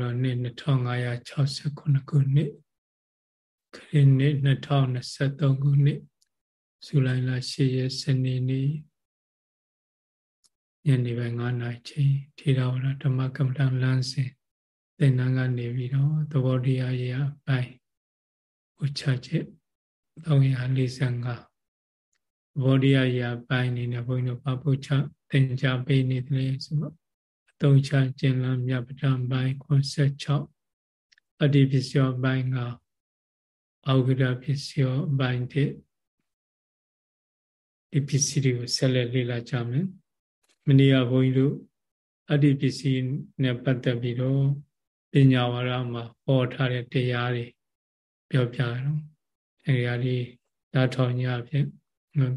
တော့နှစ်2569ခုနှစ်ခရစ်နှစ်2023ခုနှစ်ဇူလိုင်လ10ရက်စနေနေ့ညနေပိုင်း9နာရီချိန်ထေရဝါဒဓမ္မကမ္မဋ္ဌာန်းလမ်းစဉ်သင်္นานကနေပြီးတော့သဘောတရားရေးအပိုင်းဥချချက်345ဘောဓိယရာပိုင်းနေနဲ့ဘုန်းကြီးတို့ပပုချသင်္ကြပေးနေတယ်ဆိုတော့ အတုံးချကျင်လန်းမြတ်ပဒံပိုင်း96အတ္တိပစ္စယောပိုင်းကအောဂရပစ္စယောပိုင်းတဲ့ဒီပစ္စည်းတွေကိုဆက်လက်လေ့လာကြမယ်မနေ့ကဘုန်းကြီးတို့အတ္တိပစ္စည်းနဲ့ပတ်သက်ပြီးတော့ပညာဝါဒမှာဟောထားတဲ့တရားတွေပြောပြတော့အဲဒီအရာလေးဓာတ်ထောင်ညဖြင့်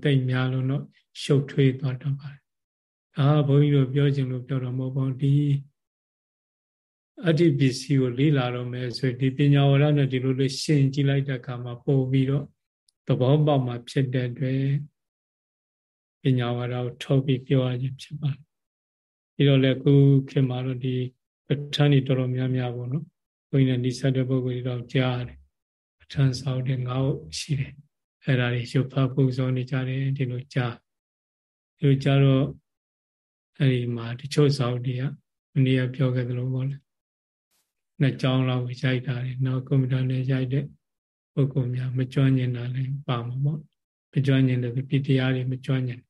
တိတ်များလို့တော့ရှုပ်ထွေးသွားတော့ပါတယ်။ အာဘုန်းကြီးတို့ပြောချင်လို့ပြောတော့မဟုတ်ပါဘူးဒီအတ္တိပစ္စည်းကိုလေ့လာတော့မယ်ဆိုဒီပညာဝရနဲ့ဒီလိုလေးရှင်းကြည့်လိုက်တဲ့အခါမှာပို့ပြီးတော့သဘောပေါက်မှဖြစ်တဲ့အတွက်ပညာဝရကိုထုတ်ပြီးပြောရခြင်းဖြစ်ပါတယ်။ဒီတော့လေခုခေတ်မှာတော့ဒီပဋ္ဌာန်းကြီးတော်တော်များများပေါ့နော်။ဘုန်းကြီးနဲ့ဒီဆက်တဲ့ပုဂ္ဂိုလ်တွေတော့ကြားတယ်။ပဋ္ဌာန်းဆောင်တဲ့ငါ့ကိုရှိတယ်။အဲ့ဒါတွေရုပ်ဖတ်ပူဇော်နေကြတယ်ဒီလိုကြားဒီလိုကြားတော့ အဲ့ဒီမှာတချို့ဇောက်တွေကမနေ့ကပြောခဲ့သလိုပေါ့လေနှစ်ကြောင်းလောက်ရိုက်တာတယ်နောက်ကွန်ပျူတာနဲ့ရိုက်တဲ့ပုဂ္ဂိုလ်များမကြွညင်တာလည်းပါမှာပေါ့မကြွညင်တဲ့ပြတရားတွေမကြွညင်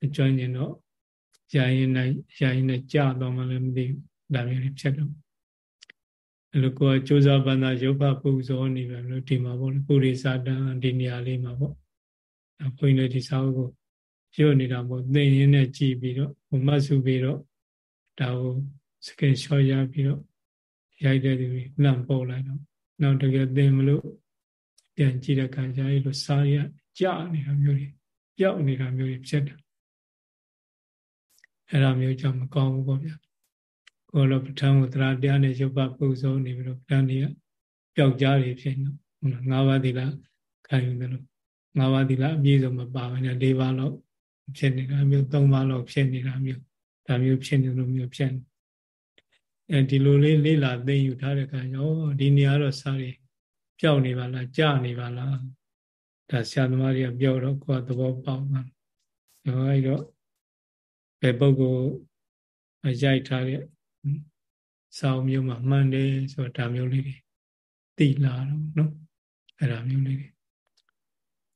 မကြွညင်တော့ရိုင်းနေရိုင်းနေကြာတော့မှလည်းမသိဘူးဒါမျိုးဖြစ်တော့အဲ့လိုကိုယ်ကစူးစမ်းပန်းသာရုပ်ဖပူဇော်နေတယ်လို့ဒီမှာပေါ့လေပုရိသတံဒီနေရာလေးမှာပေါ့အဘုန်းကြီးတို့ဒီစာအုပ်ကို ရုပ်နေတာပေါ့သိရင်းနဲ့ကြည်ပြီးတော့ဘုမဆုပြီးတော့ဒါကိုစကင်ရှော့ရပြီးတော့ရိုက်တဲ့သူလန့်ပေါ်လိုက်တော့နောက်တကယ်သိမလို့ပြန်ကြည့်တဲ့ခံစားရလို့စားရကြနေတာမျိုးတွေပျောက်နေတာမျိုးတွေဖြစ်တယ်အဲ့ဒါမျိုးကြောင့်မကောင်းဘူးပေါ့ဗျာကိုလိုပဋ္ဌာန်းကိုသရတရားနဲ့ရုပ်ပပုဇောနေပြီးတော့ပဋ္ဌာန်းတွေကပျောက်ကြားတွေဖြစ်နေဟုတ်လား၅ပါးသီလခံယူတယ်လို့၅ပါးသီလအပြည့်စုံမပါဘဲနဲ့၄ပါးလောက် ဖြစ်နေတာမျိုး၃ပါးလောက်ဖြစ်နေတာမျိုးဒါမျိုးဖြစ်နေလို့မျိုးဖြစ်နေအဲဒီလိုလေးလေးလာသိယူထားတဲ့အခါကျတော့ဒီနေရာတော့စားတွေပျောက်နေပါလားကြာနေပါလားဒါဆရာသမားတွေကပြောတော့ကိုယ်ကသဘောပေါက်မှာအဲတော့ဘယ်ပုဂ္ဂိုလ်ရိုက်ထားတဲ့စာအုပ်မျိုးမှာမှန်တယ်ဆိုတာဒါမျိုးလေးတွေသိလာတော့နော်အဲ့ဒါမျိုးလေးတွေ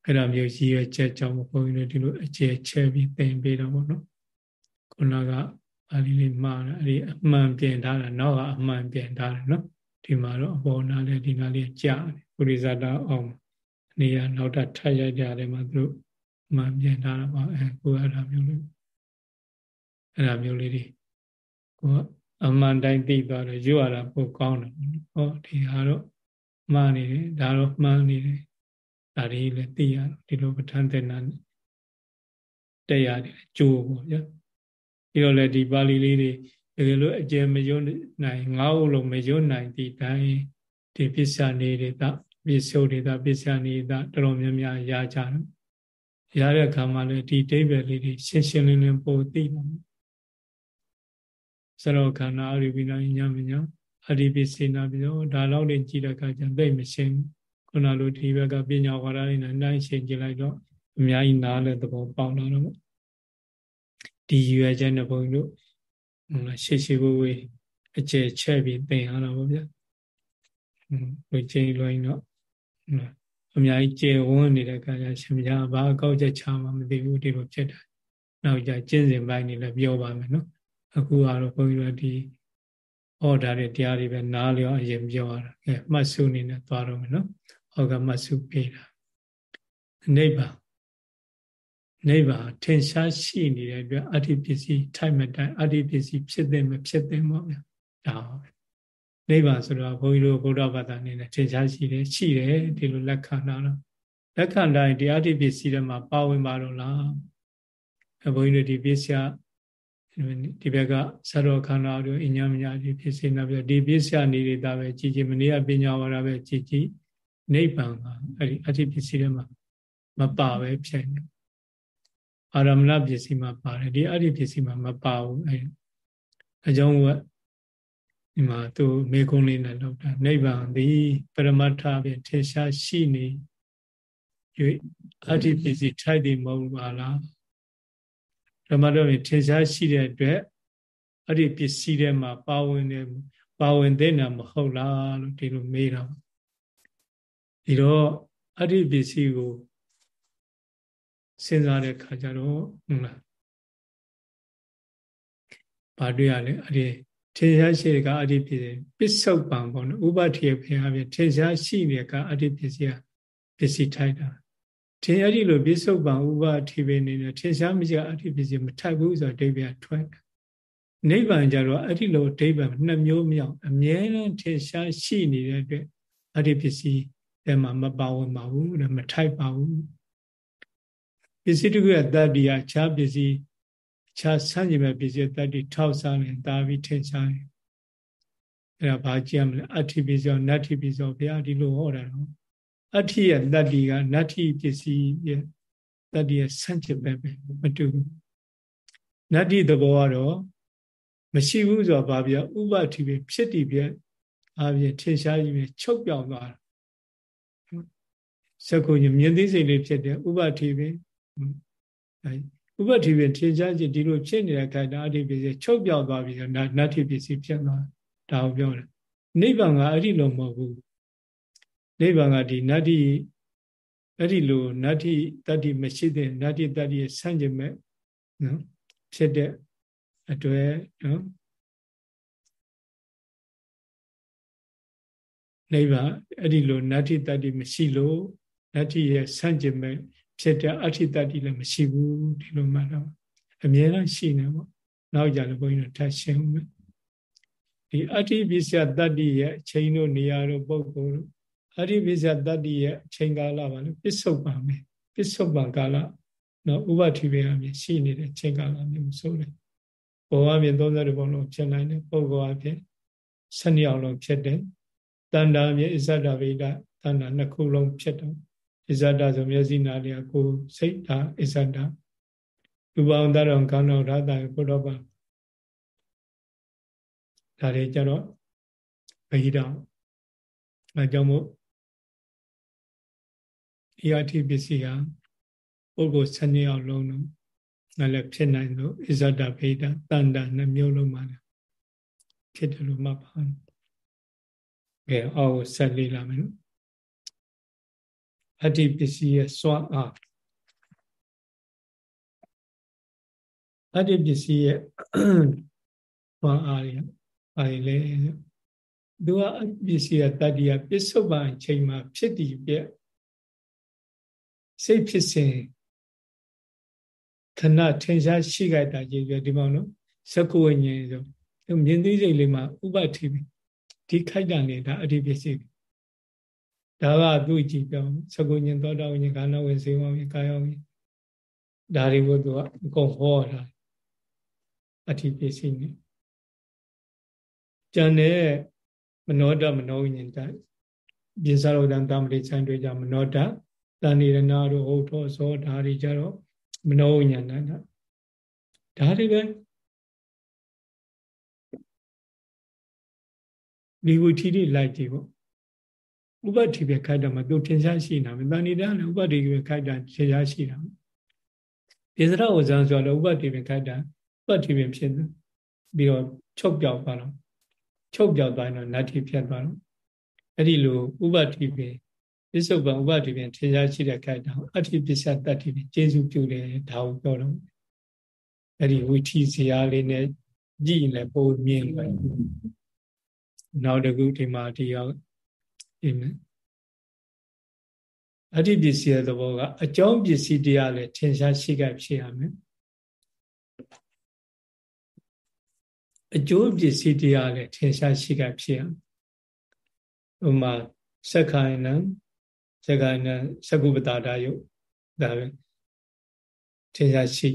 အဲ့ဒါမျိုးရည်ရွယ်ချက်ကြောင့်ဘုန်းကြီးတို့ဒီလိုအခြေချဲပြီးသင်ပေးတော့ဗောနော်ခုနကပါဠိလေးမှားတာအဲ့ဒီအမှန်ပြင်ထားတာနောက်ကအမှန်ပြင်ထားတယ်နော်ဒီမှာတော့အပေါ်နာလေးဒီနာလေးကြာတယ်ပုရိသတာအောင်နေရနောက်ထပ်ထပ်ရိုက်ကြတယ်မှာသူတို့အမှန်ပြင်ထားတာပါအဲကိုအဲ့ဒါမျိုးလေးအဲ့ဒါမျိုးလေးတွေကိုအမှန်တိုင်းသိသွားတော့ရွတ်ရတာပိုကောင်းတယ်ဟောဒီဟာတော့မှားနေတယ်ဒါတော့မှန်နေတယ် ဒါတွေလည်းသိရဒီလိုပဋ္ဌာန်းတဲ့နာတရားတွေကျိုးပေါ့ဗျာပြီးတော့လည်းဒီပါဠိလေးတွေတကယ်လို့အကျယ်မယွနိုင်ငါးဦးလုံးမယွနိုင်ဒီတိုင်းဒီပစ္စယနေတဲ့ပစ္စုဒေတာပစ္စယနေတာတော်တော်များများရကြတယ်ရတဲ့အခါမှာလည်းဒီအိဗယ်လေးတွေရှင်းရှင်းလင်းလင်းပို့သိပါမယ်စရောခန္ဓာအရိပိနာညမညာအရိပိစေနာပြီးတော့ဒါလောက်နေကြည့်တဲ့အခါကျသိမရှင်း ခုနလိုဒီဘက်ကပညာဝါဒလေးနဲ့နှိုင်းရှင်းကြည့်လိုက်တော့အများကြီးနားလဲသဘောပေါက်လာတော့ဒီရွယ်ချက်နဲ့ဘုန်းကြီးတို့ဟုတ်လားရှေ့ရှေ့ဝေးဝေးအကျယ်ချက်ပြီးသင်ရတာပေါ့ဗျာဟိုချိန်လွင်တော့အများကြီးကျေဝန်းနေတဲ့အခါကျရှင်ဗျာဘာအကောက်ချက်ချမှမသိဘူးဒီလိုဖြစ်တာနောက်ကြကျင့်စဉ်ပိုင်းနေလည်းပြောပါမယ်နော်အခုကတော့ဘုန်းကြီးတို့ဒီဟောထားတဲ့တရားတွေပဲနားလျောအရင်ပြောရတာအဲမှတ်စုနေနဲ့သွားတော့မယ်နော် ဟောကမှတ်စုပေးတာနိဗ္ဗာန်နိဗ္ဗာန်ထင်ရှားရှိနေတဲ့အတွက်အတ္တိပစ္စည်းထိုက်မတိုင်အတ္တိပစ္စည်းဖြစ်တဲ့မဖြစ်တဲ့ပေါ့ဗျာဒါပဲနိဗ္ဗာန်ဆိုတော့ဘုန်းကြီးတို့ဗုဒ္ဓဘာသာအနေနဲ့ထင်ရှားရှိတယ်ရှိတယ်ဒီလိုလက်ခံတာတော့လက်ခံတိုင်းဒီအတ္တိပစ္စည်းတွေမှာပါဝင်ပါတော့လားဘုန်းကြီးတို့ဒီပစ္စည်းဒီဘက်ကသရောခန္ဓာတို့အညာမညာဒီဖြစ်စေနာပြဒီပစ္စယနေတာပဲကြည်ကြည်မနေ့ကပညာဝါဒပဲကြည်ကြည် နိဗ္ဗာန်ကအဲ့ဒီအတ္တိပစ္စည်းတွေမှာမပါပဲဖြစ်နေအာရမဏပစ္စည်းမှာပါတယ်ဒီအတ္တိပစ္စည်းမှာမပါဘူးအဲ့အကြောင်းကဒီမှာသူမေကုံးလေးနဲ့လောက်တာနိဗ္ဗာန်သည်ပရမတ္ထဖြင့်ထေရှားရှိနေ၍အတ္တိပစ္စည်းထိုက်တယ်မဟုတ်ပါလားပရမတ္ထဖြင့်ထေရှားရှိတဲ့အတွက်အဲ့ဒီပစ္စည်းထဲမှာပါဝင်နေပါဝင်တဲ့နာမဟုတ်လားလို့ဒီလိုမေးတာ ဒီတော့အဲ့ဒီပစ္စည်းကိုစဉ်းစားတဲ့ခါကျတော့ဟုတ်လားဘာတွေ့ရလဲအဲ့ဒီထေရှားရှိတဲ့ကအတ္တိပစ္စည်းပစ္စုပန်ပေါ့နော်ဥပတိယဖင်အပြင်ထေရှားရှိတဲ့ကအတ္တိပစ္စည်းကပစ္စည်းထိုက်တာထင်အဲ့ဒီလိုပစ္စုပန်ဥပတိပင်နေတယ်ထေရှားမရှိကအတ္တိပစ္စည်းမထိုက်ဘူးဆိုတော့ဒိဗ္ဗယထွက်နိဗ္ဗာန်ကြတော့အဲ့ဒီလိုဒိဗ္ဗံနှစ်မျိုးမြောက်အမြဲတမ်းထေရှားရှိနေတဲ့အတွက်အတ္တိပစ္စည်း အဲမှာမပါဝင်ပါဘူးတဲ့မထိုက်ပါဘူးပစ္စည်းတခုရဲ့တတ္တိယခြားပစ္စည်းခြားဆန်းကျင်မဲ့ပစ္စည်းတတ္တိထောက်စားရင်ဒါပြီးထင်ရှားတယ်အဲ့ဒါဘာကြည့်ရမလဲအဋ္ဌိပစ္စည်းနတ္ထိပစ္စည်းဘုရားဒီလိုဟောတာနော်အဋ္ဌိရဲ့တတ္တိကနတ္ထိပစ္စည်းရဲ့တတ္တိရဲ့ဆန်းကျင်ပဲမတူဘူးနတ္ထိသဘောကတော့မရှိဘူးဆိုတော့ဘာပြဥပတိပဲဖြစ်တည်ပြအာပြထင်ရှားကြီးပဲချုပ်ပြောင်သွားတာ စကုညမြင်သိစိတ်လေးဖြစ်တယ်ဥပတိပဲဥပတိပဲထင်ရှားကြီးဒီလိုဖြစ်နေတဲ့ခိုင်တာအဋ္ဌိပစ္စည်းချုပ်ပြောင်သွားပြီဆိုနတ္ထိပစ္စည်းဖြစ်သွားဒါကိုပြောတယ်နိဗ္ဗာန်ကအဲ့ဒီလိုမဟုတ်ဘူးနိဗ္ဗာန်ကဒီနတ္တိအဲ့ဒီလိုနတ္တိတတ္တိမရှိတဲ့နတ္တိတတ္တိရဲ့ဆန့်ကျင်မဲ့နော်ဖြစ်တဲ့အတွေ့နော်နိဗ္ဗာန်အဲ့ဒီလိုနတ္ထိတတ္တိမရှိလို့ နတ္ထိရဲ့ဆန့်ကျင်မဲ့ဖြစ်တဲ့အဋ္ဌိတတ္တိလည်းမရှိဘူးဒီလိုမှတော့အမြဲတမ်းရှိနေပေါ့နောက်ကြလည်းဘုန်းကြီးတို့ထပ်ရှင်းဦးမယ်ဒီအဋ္ဌိပစ္စယတတ္တိရဲ့အချိန်တို့နေရာတို့ပုဂ္ဂိုလ်တို့အဋ္ဌိပစ္စယတတ္တိရဲ့အချိန်ကာလပါလို့ပစ္စုပန်ပဲပစ္စုပန်ကာလနော်ဥပတိဘေအမြင်ရှိနေတဲ့ချိန်ကာလမျိုးဆိုတယ်ဘဝအမြင်30ဘုံလုံးဖြစ်နိုင်တယ်ပုဂ္ဂိုလ်အဖြစ်7ယောက်လုံးဖြစ်တယ်တဏ္ဍာအမြင်အစ္ဆဒဗိဒတဏ္ဍာနှစ်ခုလုံးဖြစ်တော့ အစ္ဆဒဆိုမျက်စိနာလျာကိုစိတ်ဒါအစ္ဆဒရူပအောင်တရောကောင်းတော့ရတာကိုတော့ပါဒါတွေကြတော့ဗဟိတအဲကြောင့်မို့ဒီအဋ္ဌိပစ္စည်းဟာပုဂ္ဂိုလ်ဆနှစ်ယောက်လုံးတော့လည်းလည်းဖြစ်နိုင်လို့အစ္ဆဒဗဟိတတန်တာနှမျိုးလုံးမှာဖြစ်တယ်လို့မှတ်ပါကဲအောက်ဆက်လေးလာမယ်နော် အဋ္ဌိပစ္စည်းရဲ့စွမ်းအားအဋ္ဌိပစ္စည်းရဲ့စွမ်းအားရပါလေသူကပစ္စည်းကတတ္တိယပစ္စုပန်အချိန်မှာဖြစ်တည်ပြက်စိတ်ဖြစ်စဉ်ခဏထင်ရှားရှိကြတာကြည့်ပြဒီမောင်နော်သက္ကဝိညာဉ်ဆိုမြင်သိစိတ်လေးမှာဥပတိပဲဒီခိုက်တာနေတာအဋ္ဌိပစ္စည်း ဒါကသူ့ကြည့်ပြောသက္ကဝိညာဉ်သောတာဝိညာဉ်ကာနဝိစေဝဝိကာယဝိဒါတွေကိုသူကအကုန်ဟောတာအဋ္ဌိပစ္စည်းနဲ့ကျန်တဲ့မနောတမနောဝိညာဉ်တပြင်စာရောတံတမတိဆိုင်တွေကြမနောတတဏိရဏတို့ဟုတ်တော်သောဒါတွေကြတော့မနောဝိညာဏတဒါတွေပဲဒီဝိထီတွေလိုက်ကြည့်ပေါ့ ဥပတိပဲခိုက်တာမှသူထင်ရှားရှိနေတာပဲတဏိရလည်းဥပတိပဲခိုက်တာထင်ရှားရှိတာပြင်စရဝဇံဆိုတော့ဥပတိပဲခိုက်တာဥပတိပဲဖြစ်ပြီးတော့ချုပ်ပြောက်သွားတော့ချုပ်ပြောက်သွားရင်တော့နတ္ထိဖြစ်သွားတော့အဲ့ဒီလိုဥပတိပင်ပစ္စုပန်ဥပတိပင်ထင်ရှားရှိတဲ့ခိုက်တာအဋ္ဌိပစ္စယတတ္တိပင်ကျေစုပြုတယ်ဒါကိုပြောတော့အဲ့ဒီဝိထီစရာလေးနဲ့ကြည့်ရင်လည်းပုံမြင်တယ်နောက်တစ်ခုဒီမှာဒီ ရောက်အင်းအဋ္ဌိပစ္စည်းရဲ့သဘောကအကြောင်းပစ္စည်းတရားလည်းထင်ရှားရှိကြဖြစ်ရမယ်အကျိုးပစ္စည်းတရားလည်းထင်ရှားရှိကဖြစ်အောင်ဥမာစက္ခိုင်နံစက္ခိုင်နံသကုပတာတာယုဒါပဲထင်ရှားရှိ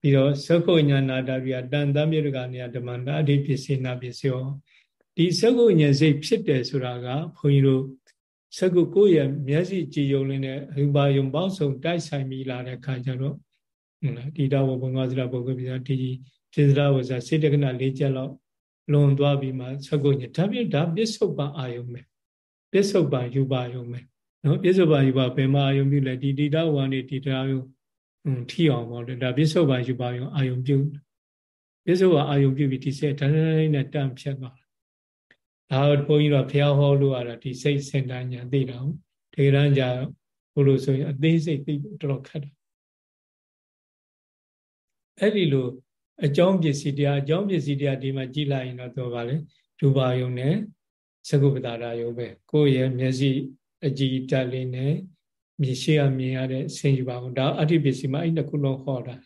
ပြီးတော့သကုညာနာတာပြတန်တမြေတကနေဓမ္မတာအဓိပစ္စည်းနာပစ္စယော ဒီသကုညာစိတ်ဖြစ်တယ်ဆိုတာကဘုန်းကြီးတို့သကုကိုယ့်ရဲ့မျက်စိကြည်ယုံလင်းတဲ့အရူပါယုံပေါင်းစုံတိုက်ဆိုင်မိလာတဲ့ခါကျတော့ဟုတ်လားဒီတော့ဘုံငါးစရာပုဂ္ဂိုလ်ပြဒီစေတရာဝဇ္ဇစေတကနာ၄ချက်လောက်လွန်သွားပြီးမှသကုညဒါပြဒါပစ္စုပန်အာယုံပဲပစ္စုပန်ယူပါယုံပဲနော်ပစ္စုပန်ယူပါဘယ်မှာအာယုံပြုလဲဒီတိတဝါနေဒီတရားယုံထီအောင်ပေါ့လေဒါပစ္စုပန်ယူပါယုံအာယုံပြုပစ္စုပန်အာယုံပြုပြီးဒီစိတ်တန်းတိုင်းနဲ့တန့်ဖြတ်သွား ဒါဘုန်းကြီးတို့ဖះဟောလို့ရတာဒီစိတ်စင်တန်းညာသိတာဟုတ်ဒီကရန်ကြဘုလို့ဆိုရင်အသေးစိတ်သိတော်တော်ခက်တယ်အဲ့ဒီလိုအကြောင်းပစ္စည်းတရားအကြောင်းပစ္စည်းတရားဒီမှာကြည်လိုက်ရင်တော့တော့ဗာလေဒုပါယုံနဲ့သကုပ္ပတာရာယုံပဲကိုယ့်ရဲ့မျက်စိအကြည်တက်လေးနဲ့မြင်ရှိရမြင်ရတဲ့ဆင်ယူပါဘူးဒါအဋ္ဌပစ္စည်းမှာအဲ့နှစ်ခုလုံးဟောတာ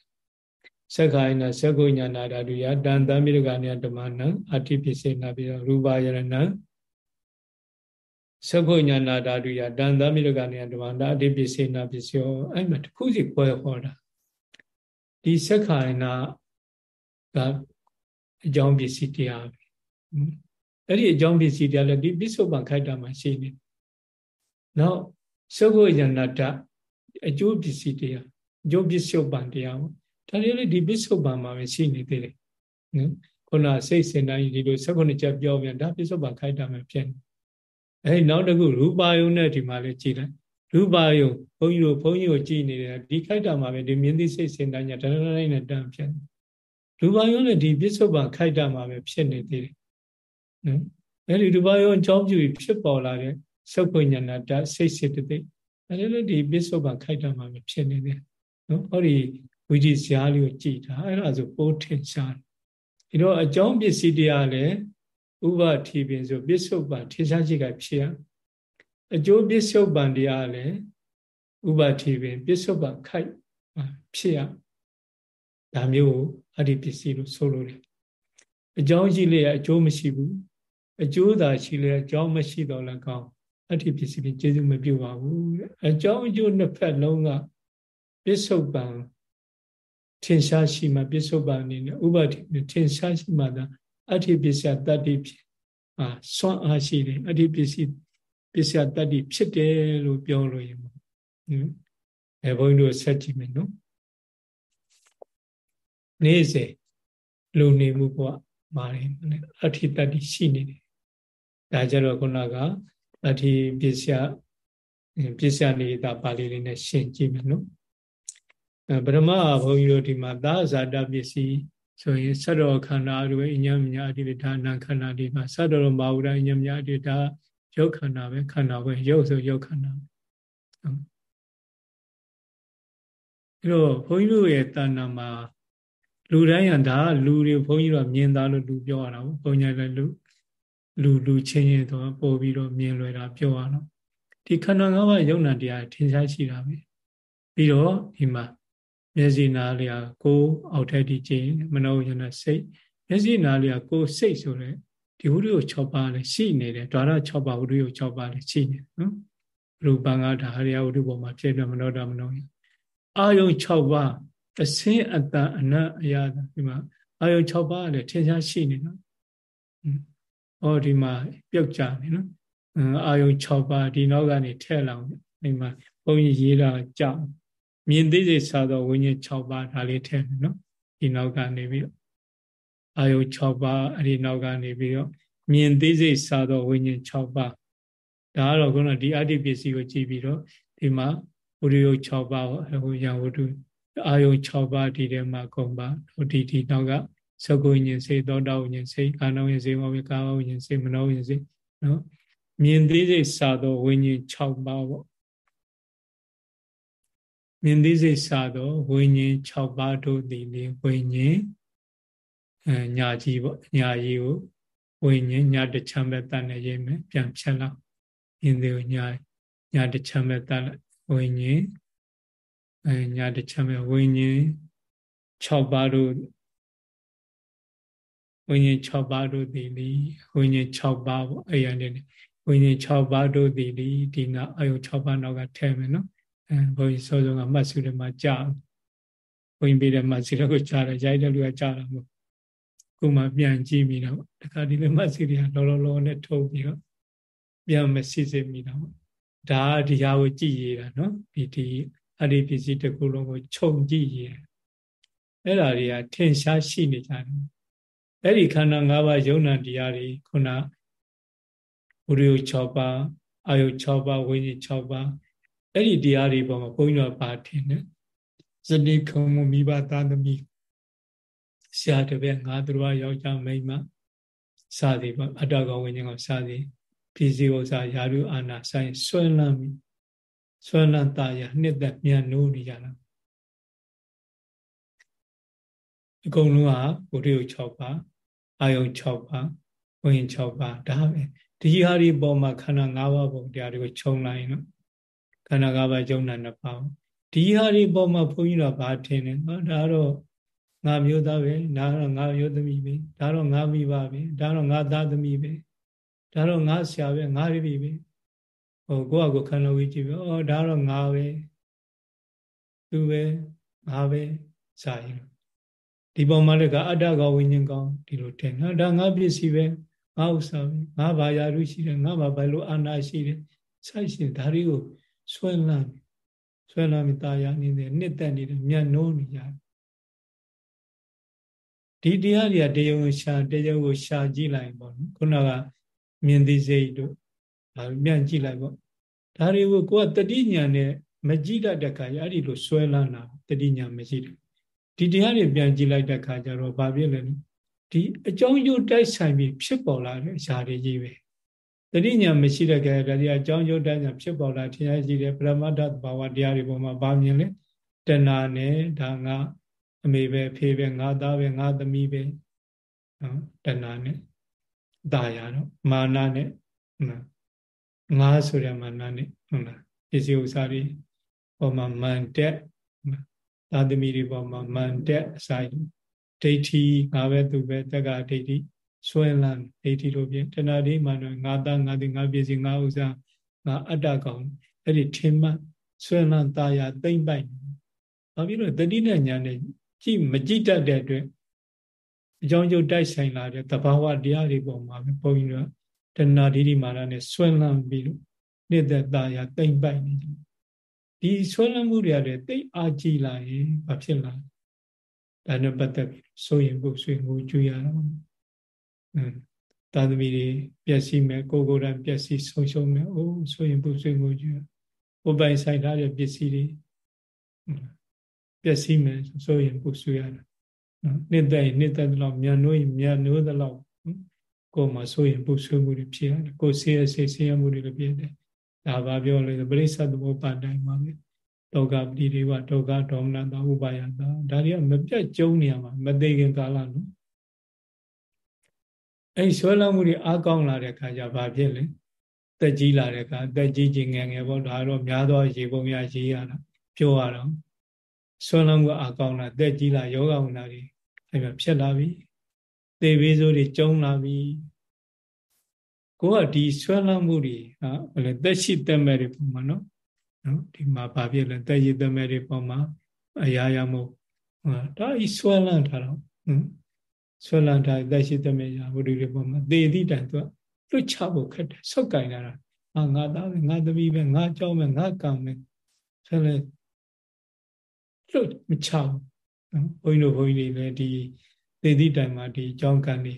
သက္ခိုင်နာသကုညာနာဓာတုယတန်တမိရကနိယဓမ္မနံအဋ္ဌပစ္စေနာပြီးတော့ရူပါယရဏံသက္ခိုညာနာဓာတုယတန်တမိရကနိယဓမ္မနာအဋ္ဌပစ္စေနာပစ္စယောအဲ့မှာတစ်ခုစီကွဲဟောတာဒီသက္ခိုင်နာကအကြောင်းပစ္စည်းတရားပဲအဲ့ဒီအကြောင်းပစ္စည်းတရားလည်းဒီပစ္စုပန်ခိုက်တာမှာရှိနေနောက်သက္ခိုညာနာဓာအကျိုးပစ္စည်းတရားအကျိုးပစ္စုပန်တရားပေါ့ ဒါတွေလည်းဒီပစ္စုပန်မှာပဲရှိနေသေးတယ်နော်ခုနစိတ်စင်တိုင်းဒီလို၁၉ချက်ပြောပြန်ဒါပစ္စုပန်ခိုက်တာမှဖြစ်နေအဲဒီနောက်တစ်ခုရူပါယုံနဲ့ဒီမှာလည်းကြည်လိုက်ရူပါယုံဘုန်းကြီးတို့ဘုန်းကြီးကိုကြည်နေတယ်ဒီခိုက်တာမှာပဲဒီမြင်းသိစိတ်စင်တိုင်းညာတန်းတိုင်းနဲ့တန်းဖြစ်နေရူပါယုံနဲ့ဒီပစ္စုပန်ခိုက်တာမှာပဲဖြစ်နေသေးတယ်နော်အဲဒီရူပါယုံအကြောင်းပြုဖြစ်ပေါ်လာတဲ့သုတ်ပညာနာတစိတ်စိတ်တိအဲဒီလိုဒီပစ္စုပန်ခိုက်တာမှာပဲဖြစ်နေတယ်နော်ဟောဒီ ဝိจิဇာလေးကိုကြည်တာအဲ့ဒါဆိုပိုးထင်ရှားတယ်ဒီတော့အကြောင်းပစ္စည်းတရားလည်းဥပထီပင်ဆိုပစ္စုပန်ထင်ရှားခြင်းကဖြစ်ရအကျိုးပစ္စုပန်တရားလည်းဥပထီပင်ပစ္စုပန်ခိုက်ဖြစ်ရဒါမျိုးအဲ့ဒီပစ္စည်းလို့ဆိုလို့တယ်အကြောင်းရှိလေအကျိုးမရှိဘူးအကျိုးသာရှိလေအကြောင်းမရှိတော့လည်းကောင်းအဲ့ဒီပစ္စည်းဖြင့်ကျေစုမပြုပါဘူးအကြောင်းအကျိုးနှစ်ဖက်လုံးကပစ္စုပန် ထင်ရှားရှိမှပစ္စုပန်အနေနဲ့ဥပတိထင်ရှားရှိမှသာအဋ္ဌိပစ္စယတတ္တိဖြစ်အာစွမ်းအားရှိတယ်အဋ္ဌိပစ္စည်းပစ္စယတတ္တိဖြစ်တယ်လို့ပြောလို့ရမှာနော်အဲဘုန်းကြီးတို့ဆက်ကြည့်မယ်နော်နေ့စဉ်လူနေမှုဘဝမာရင်အဋ္ဌိတတ္တိရှိနေတယ်ဒါကြတော့ခုနကအဋ္ဌိပစ္စယပစ္စယနေတာပါဠိလေးနဲ့ရှင်းကြည့်မယ်နော် ပရမဘုန်းကြီးတို့ဒီမှာသာဇာတပစ္စည်းဆိုရင်သတ္တဝခန္ဓာတွေအညံမြာအတိဒါနာခန္ဓာဒီမှာသတ္တဝမဟုရအညံမြာအတိဒါရုပ်ခန္ဓာပဲခန္ဓာပဲရုပ်ဆိုရုပ်ခန္ဓာအဲတော့ဘုန်းကြီးတို့ရဲ့တဏ္ဍာမှာလူတိုင်းကဒါလူတွေဘုန်းကြီးတို့မြင်သားလို့လူပြောရတာဘုန်းကြီးလည်းလူလူလူချင်းချင်းတော့ပို့ပြီးတော့မြင်လွယ်တာပြောရတော့ဒီခန္ဓာ၅ပါးယုံနာတရားထင်ရှားရှိတာပဲပြီးတော့ဒီမှာ မျက်စိနားလျာကိုအောက်ထက်ဒီကျင်းမနောယနာစိတ်မျက်စိနားလျာကိုစိတ်ဆိုတဲ့ဒီဝိရိယ6ပါးလည်းရှိနေတယ်ဓာရ6ပါးဝိရိယ6ပါးလည်းရှိနေတယ်နော်ရူပံကဒါဟရိယဝိတုပေါ်မှာဖြစ်ပြမနောတမနောယအာယုံ6ပါးအစင်းအတန်အနတ်အရာဒီမှာအာယုံ6ပါးလည်းထင်ရှားရှိနေနော်ဟောဒီမှာပြုတ်ကြနေနော်အာယုံ6ပါးဒီနောက်ကနေထည့်လောင်ဒီမှာဘုန်းကြီးရေးတာကြောက် မြင်သိစိတ်စားသောဝိညာဉ်6ပါးဒါလေးထည့်မယ်နော်ဒီနောက်ကနေပြီးတော့အာယု6ပါးအဲ့ဒီနောက်ကနေပြီးတော့မြင်သိစိတ်စားသောဝိညာဉ်6ပါးဒါကတော့ခုနဒီအတ္တိပစ္စည်းကိုကြည့်ပြီးတော့ဒီမှာဝိရိယ6ပါးဟိုရဝတ္ထုအာယု6ပါးဒီထဲမှာကုန်ပါဒီဒီနောက်ကသကုဉ္ဉ္စေသောတာဝဉ္ဉ္စေကာနောဉ္ဉ္စေမောဝေကာဝဉ္ဉ္စေမနောဝဉ္ဉ္စေနော်မြင်သိစိတ်စားသောဝိညာဉ်6ပါးပေါ့ မြင်သိစိတ်စသောဝိညာဉ်6ပါးတို့သည်လေဝိညာဉ်အဲညာကြီးပေါ့ညာကြီးကိုဝိညာဉ်ညာတစ်ချမ်းပဲတတ်နေရေးမယ်ပြန်ဖြတ်လောက်မြင်သေးကိုညာညာတစ်ချမ်းပဲတတ်လိုက်ဝိညာဉ်အဲညာတစ်ချမ်းပဲဝိညာဉ်6ပါးတို့ဝိညာဉ်6ပါးတို့သည်လေဝိညာဉ်6ပါးပေါ့အဲ့ရနေဝိညာဉ်6ပါးတို့သည်လေဒီနောက်အယု6ပါးနောက်ကထည့်မယ်နော် အဲဘုန်းကြီးစောစောကမှတ်စုတယ်မှာကြာဘုန်းကြီးပေးတဲ့မှတ်စုတော့ကိုကြာတယ်ရိုက်တဲ့လူကကြာတာမဟုတ်ခုမှပြန်ကြည့်မိတော့တခါဒီလိုမှတ်စုတွေကလောလောလောနဲ့ထုတ်ပြီးတော့ပြန်မစစ်စစ်မိတော့ဒါဒီဟာကိုကြည့်ရတာနော်ဒီဒီအရိပစ္စည်းတစ်ခုလုံးကိုခြုံကြည့်ရအဲ့ဒါတွေကထင်ရှားရှိနေကြတယ်အဲ့ဒီခန္ဓာ၅ပါးယုံနာတရားတွေခုနဝိရိယ6ပါးအာယု6ပါးဝိညာဉ်6ပါး အဲ့ဒီတရားတွေပေါ်မှာဘုန်းကြီးတို့ပါထင်တယ်ဇနီးခုံမမိဘသားသမီးဆရာတပည့်ငါတို့ကယောက်ျားမိန်းမစသည်ပေါ့အတ္တကောဝိညာဉ်ကောစသည်ပြည်စည်းဥစ္စာယာရုအာနာဆိုင်ဆွဲလန်းပြီဆွဲလန်းတာယာနှစ်သက်မြန်နိုးနေကြတာအကုန်လုံးကဘုရား6ပါးအာယုံ6ပါးဝိညာဉ်6ပါးဒါပဲဒီဟာဒီပုံမှာခန္ဓာ5ပါးပုံတရားတွေကိုခြုံလိုက်ရင်တော့ ခန္ဓာ၅ပါးကျုံနာနှစ်ပါးဒီဟာဒီပေါ်မှာဘုန်းကြီးတို့ဘာထင်လဲနော်ဒါတော့ငါမျိုးသားပဲဒါတော့ငါမျိုးသမီးပဲဒါတော့ငါမိဘပဲဒါတော့ငါသားသမီးပဲဒါတော့ငါဆရာပဲငါရပြီပဲဟိုကိုယ့်အကိုခန္ဓာဝိကြည့်ပဲဩဒါတော့ငါပဲသူပဲငါပဲစာရင်ဒီပေါ်မှာလည်းကအတ္တကောဝိညာဉ်ကောဒီလိုထင်နော်ဒါငါပစ္စည်းပဲငါဥစ္စာပဲငါဘာယာရုရှိတယ်ငါဘာဘယ်လိုအာနာရှိတယ်ဆိုင်ရှင်ဒါတွေကို ဆွဲလန်းဆွဲလန်းပြီးตาရနေတယ်နှစ်သက်နေတယ်မျက်နှိုးနေရတယ်ဒီတရားတွေကတရားကိုရှာတရားကိုရှာကြည့်လိုက်ပေါ့နော်ခုနကမြင်သိစိတ်တို့ဒါမြန်ကြည့်လိုက်ပေါ့ဒါတွေကိုကိုယ်ကတတိညာနဲ့မကြည့်တတ်တဲ့ခါကျအဲ့ဒီလိုဆွဲလန်းတာတတိညာမရှိတယ်ဒီတရားတွေပြန်ကြည့်လိုက်တဲ့ခါကျတော့ဘာဖြစ်လဲဒီအကြောင်းကျိုးတိုက်ဆိုင်ပြီးဖြစ်ပေါ်လာတဲ့အရာတွေကြီးပဲ တတိညာမရှိတဲ့ကာယကတိအကြောင်းရုပ်တညာဖြစ်ပေါ်လာထင်ရရှိတဲ့ပရမတ္တဘာဝတရားတွေပေါ်မှာဗာမြင်လေတဏှာနဲ့ဒါငါအမေပဲဖေပဲငါသားပဲငါသမီးပဲနော်တဏှာနဲ့ဒါရတော့မာနနဲ့ငါဆိုတဲ့မာနနဲ့ဟုတ်လားပစ္စည်းဥစ္စာတွေပေါ်မှာမန်တက်သာသမီတွေပေါ်မှာမန်တက်အစာဒိဋ္ဌိငါပဲသူပဲတက္ကဒိဋ္ဌိ ဆွဲလာဒိဋ္ဌိလို့ပြင်တဏှာဒိမာနငါသားငါသည်ငါပစ္စည်းငါဥစ္စာငါအတ္တကောင်အဲ့ဒီထင်မှဆွဲလာတာယာသိမ့်ပိုက်ဘာဖြစ်လို့တတိနဲ့ညာနဲ့ကြည့်မကြည့်တတ်တဲ့အတွက်အကြောင်းကျုပ်တိုက်ဆိုင်လာတဲ့သဘာဝတရားတွေပေါ်မှာပဲဘုန်းကြီးတို့တဏှာဒိဋ္ဌိမာနနဲ့ဆွဲလာပြီးတော့နေသက်တာယာသိမ့်ပိုက်နေတယ်ဒီဆွဲလမ်းမှုတွေကလည်းတိတ်အားကြီးလာရင်ဘာဖြစ်လာလဲဒါနဲ့ပတ်သက်ပြီးဆိုရင်ကိုယ်ဆွေငိုကြွရတာ อืมသာသမီတွေပျက်စီးမယ်ကိုကိုယ်တိုင်ပျက်စီးဆုံးရှုံးမယ်အိုးဆိုရင်ပုဆွေငိုကြွရဥပိုင်ဆိုင်ထားတဲ့ပစ္စည်းတွေပျက်စီးမယ်ဆိုရင်ပုဆွေရတာနော်နှစ်သက်ရင်နှစ်သက်တော့မြန်နိုးရင်မြန်နိုးသလောက်ကိုယ်မှာဆိုရင်ပုဆွေမှုတွေဖြစ်ရတယ်ကိုယ်ဆေးရဆေးဆေးရမှုတွေလည်းဖြစ်တယ်ဒါဘာပြောလဲပရိစ္ဆသမုပ္ပါတိုင်းမှာပဲဒုက္ခပတိတွေဝဒုက္ခဒေါမနတာဥပါယတာဒါတွေကမပြတ်ကျုံနေရမှာမသိခင်ကာလနော် အဲ့ဆွဲလမ်းမှုတွေအားကောင်းလာတဲ့ခါကျဘာဖြစ်လဲတက်ကြီးလာတဲ့ခါတက်ကြီးချင်းငယ်ငယ်ပေါ့ဒါတော့များသောရေပုံရရေးရတာပြောရတော့ဆွဲလမ်းမှုအားကောင်းလာတက်ကြီးလာယောဂဝနာတွေအဲ့မှာဖြစ်လာပြီသေဘေးဆိုးတွေကျုံလာပြီကိုကဒီဆွဲလမ်းမှုတွေဟာဘယ်လဲသက်ရှိသက်မဲ့တွေပုံမှာနော်နော်ဒီမှာဘာဖြစ်လဲသက်ရှိသက်မဲ့တွေပုံမှာအရာရမို့ဟာဒါဤဆွဲလမ်းထားတော့ဟမ် ဆွဲလန်းထားသက်ရှိသက်မဲ့ရာဘုဒ္ဓတွေပုံမှာသေသည့်တိုင်သူကလွတ်ချဖို့ခက်တယ်ဆောက်ကင်လာတာဟာငါသားပဲငါသမီးပဲငါကြောင်းပဲငါကံပဲဆိုလဲလွတ်မချဘူးနော်ဘုန်းကြီးတို့ဘုန်းကြီးတွေလည်းဒီသေသည့်တိုင်မှာဒီအကြောင်းကံတွေ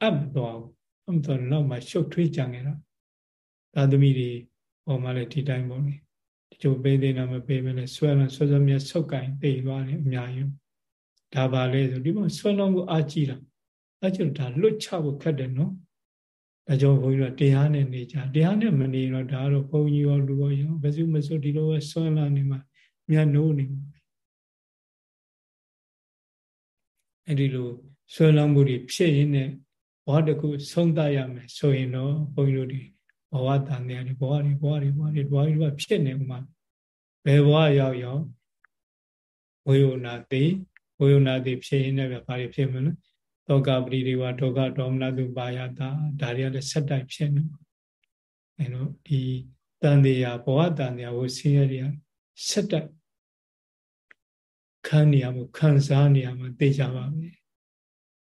အပ်သွားဘူးအမှန်တော့နောက်မှရှုပ်ထွေးကြံနေတာသာသမီတွေပေါ်မှာလည်းဒီတိုင်းပေါ့လေတချို့ပေးသေးတာမပေးဘဲနဲ့ဆွဲလန်းဆွဲဆွဲမြဲဆုပ်ကင်သိသွားတယ်အများကြီး ဒါပါလေဆိုဒီမှာဆွဲလုံးကိုအားကြည့်တာအဲကျတော့ဒါလွတ်ချဖို့ခက်တယ်နော်ဒါကြောင့်ဘုန်းကြီးတို့တရားနဲ့နေကြတရားနဲ့မနေတော့ဒါတော့ဘုန်းကြီးရောလူရောရောဘယ်သူမဆိုဒီလိုပဲဆွဲလန်းနေမှာမြတ်နိုးနေမှာအဲ့ဒီလိုဆွဲလန်းမှုတွေဖြစ်ရင်းနဲ့ဘဝတစ်ခုဆုံးသတ်ရမယ်ဆိုရင်တော့ဘုန်းကြီးတို့ဒီဘဝတန်တရားတွေဘဝတွေဘဝတွေဘဝတွေဘဝတွေဖြစ်နေဥမှာဘယ်ဘဝရောက်ရောက်ဝေယနာတိ ဝေယနာတိဖြစ်ရင်းနဲ့ပဲဘာတွေဖြစ်မလဲသောကပရိဒီဝဒုက္ခဒေါမနတုပါယတာဒါတွေကလည်းဆက်တိုက်ဖြစ်နေအဲတော့ဒီတန်တရားဘဝတန်တရားကိုဆင်းရဲတွေကဆက်တိုက်ခံနေရမှုခံစားနေရမှုသိကြပါမယ်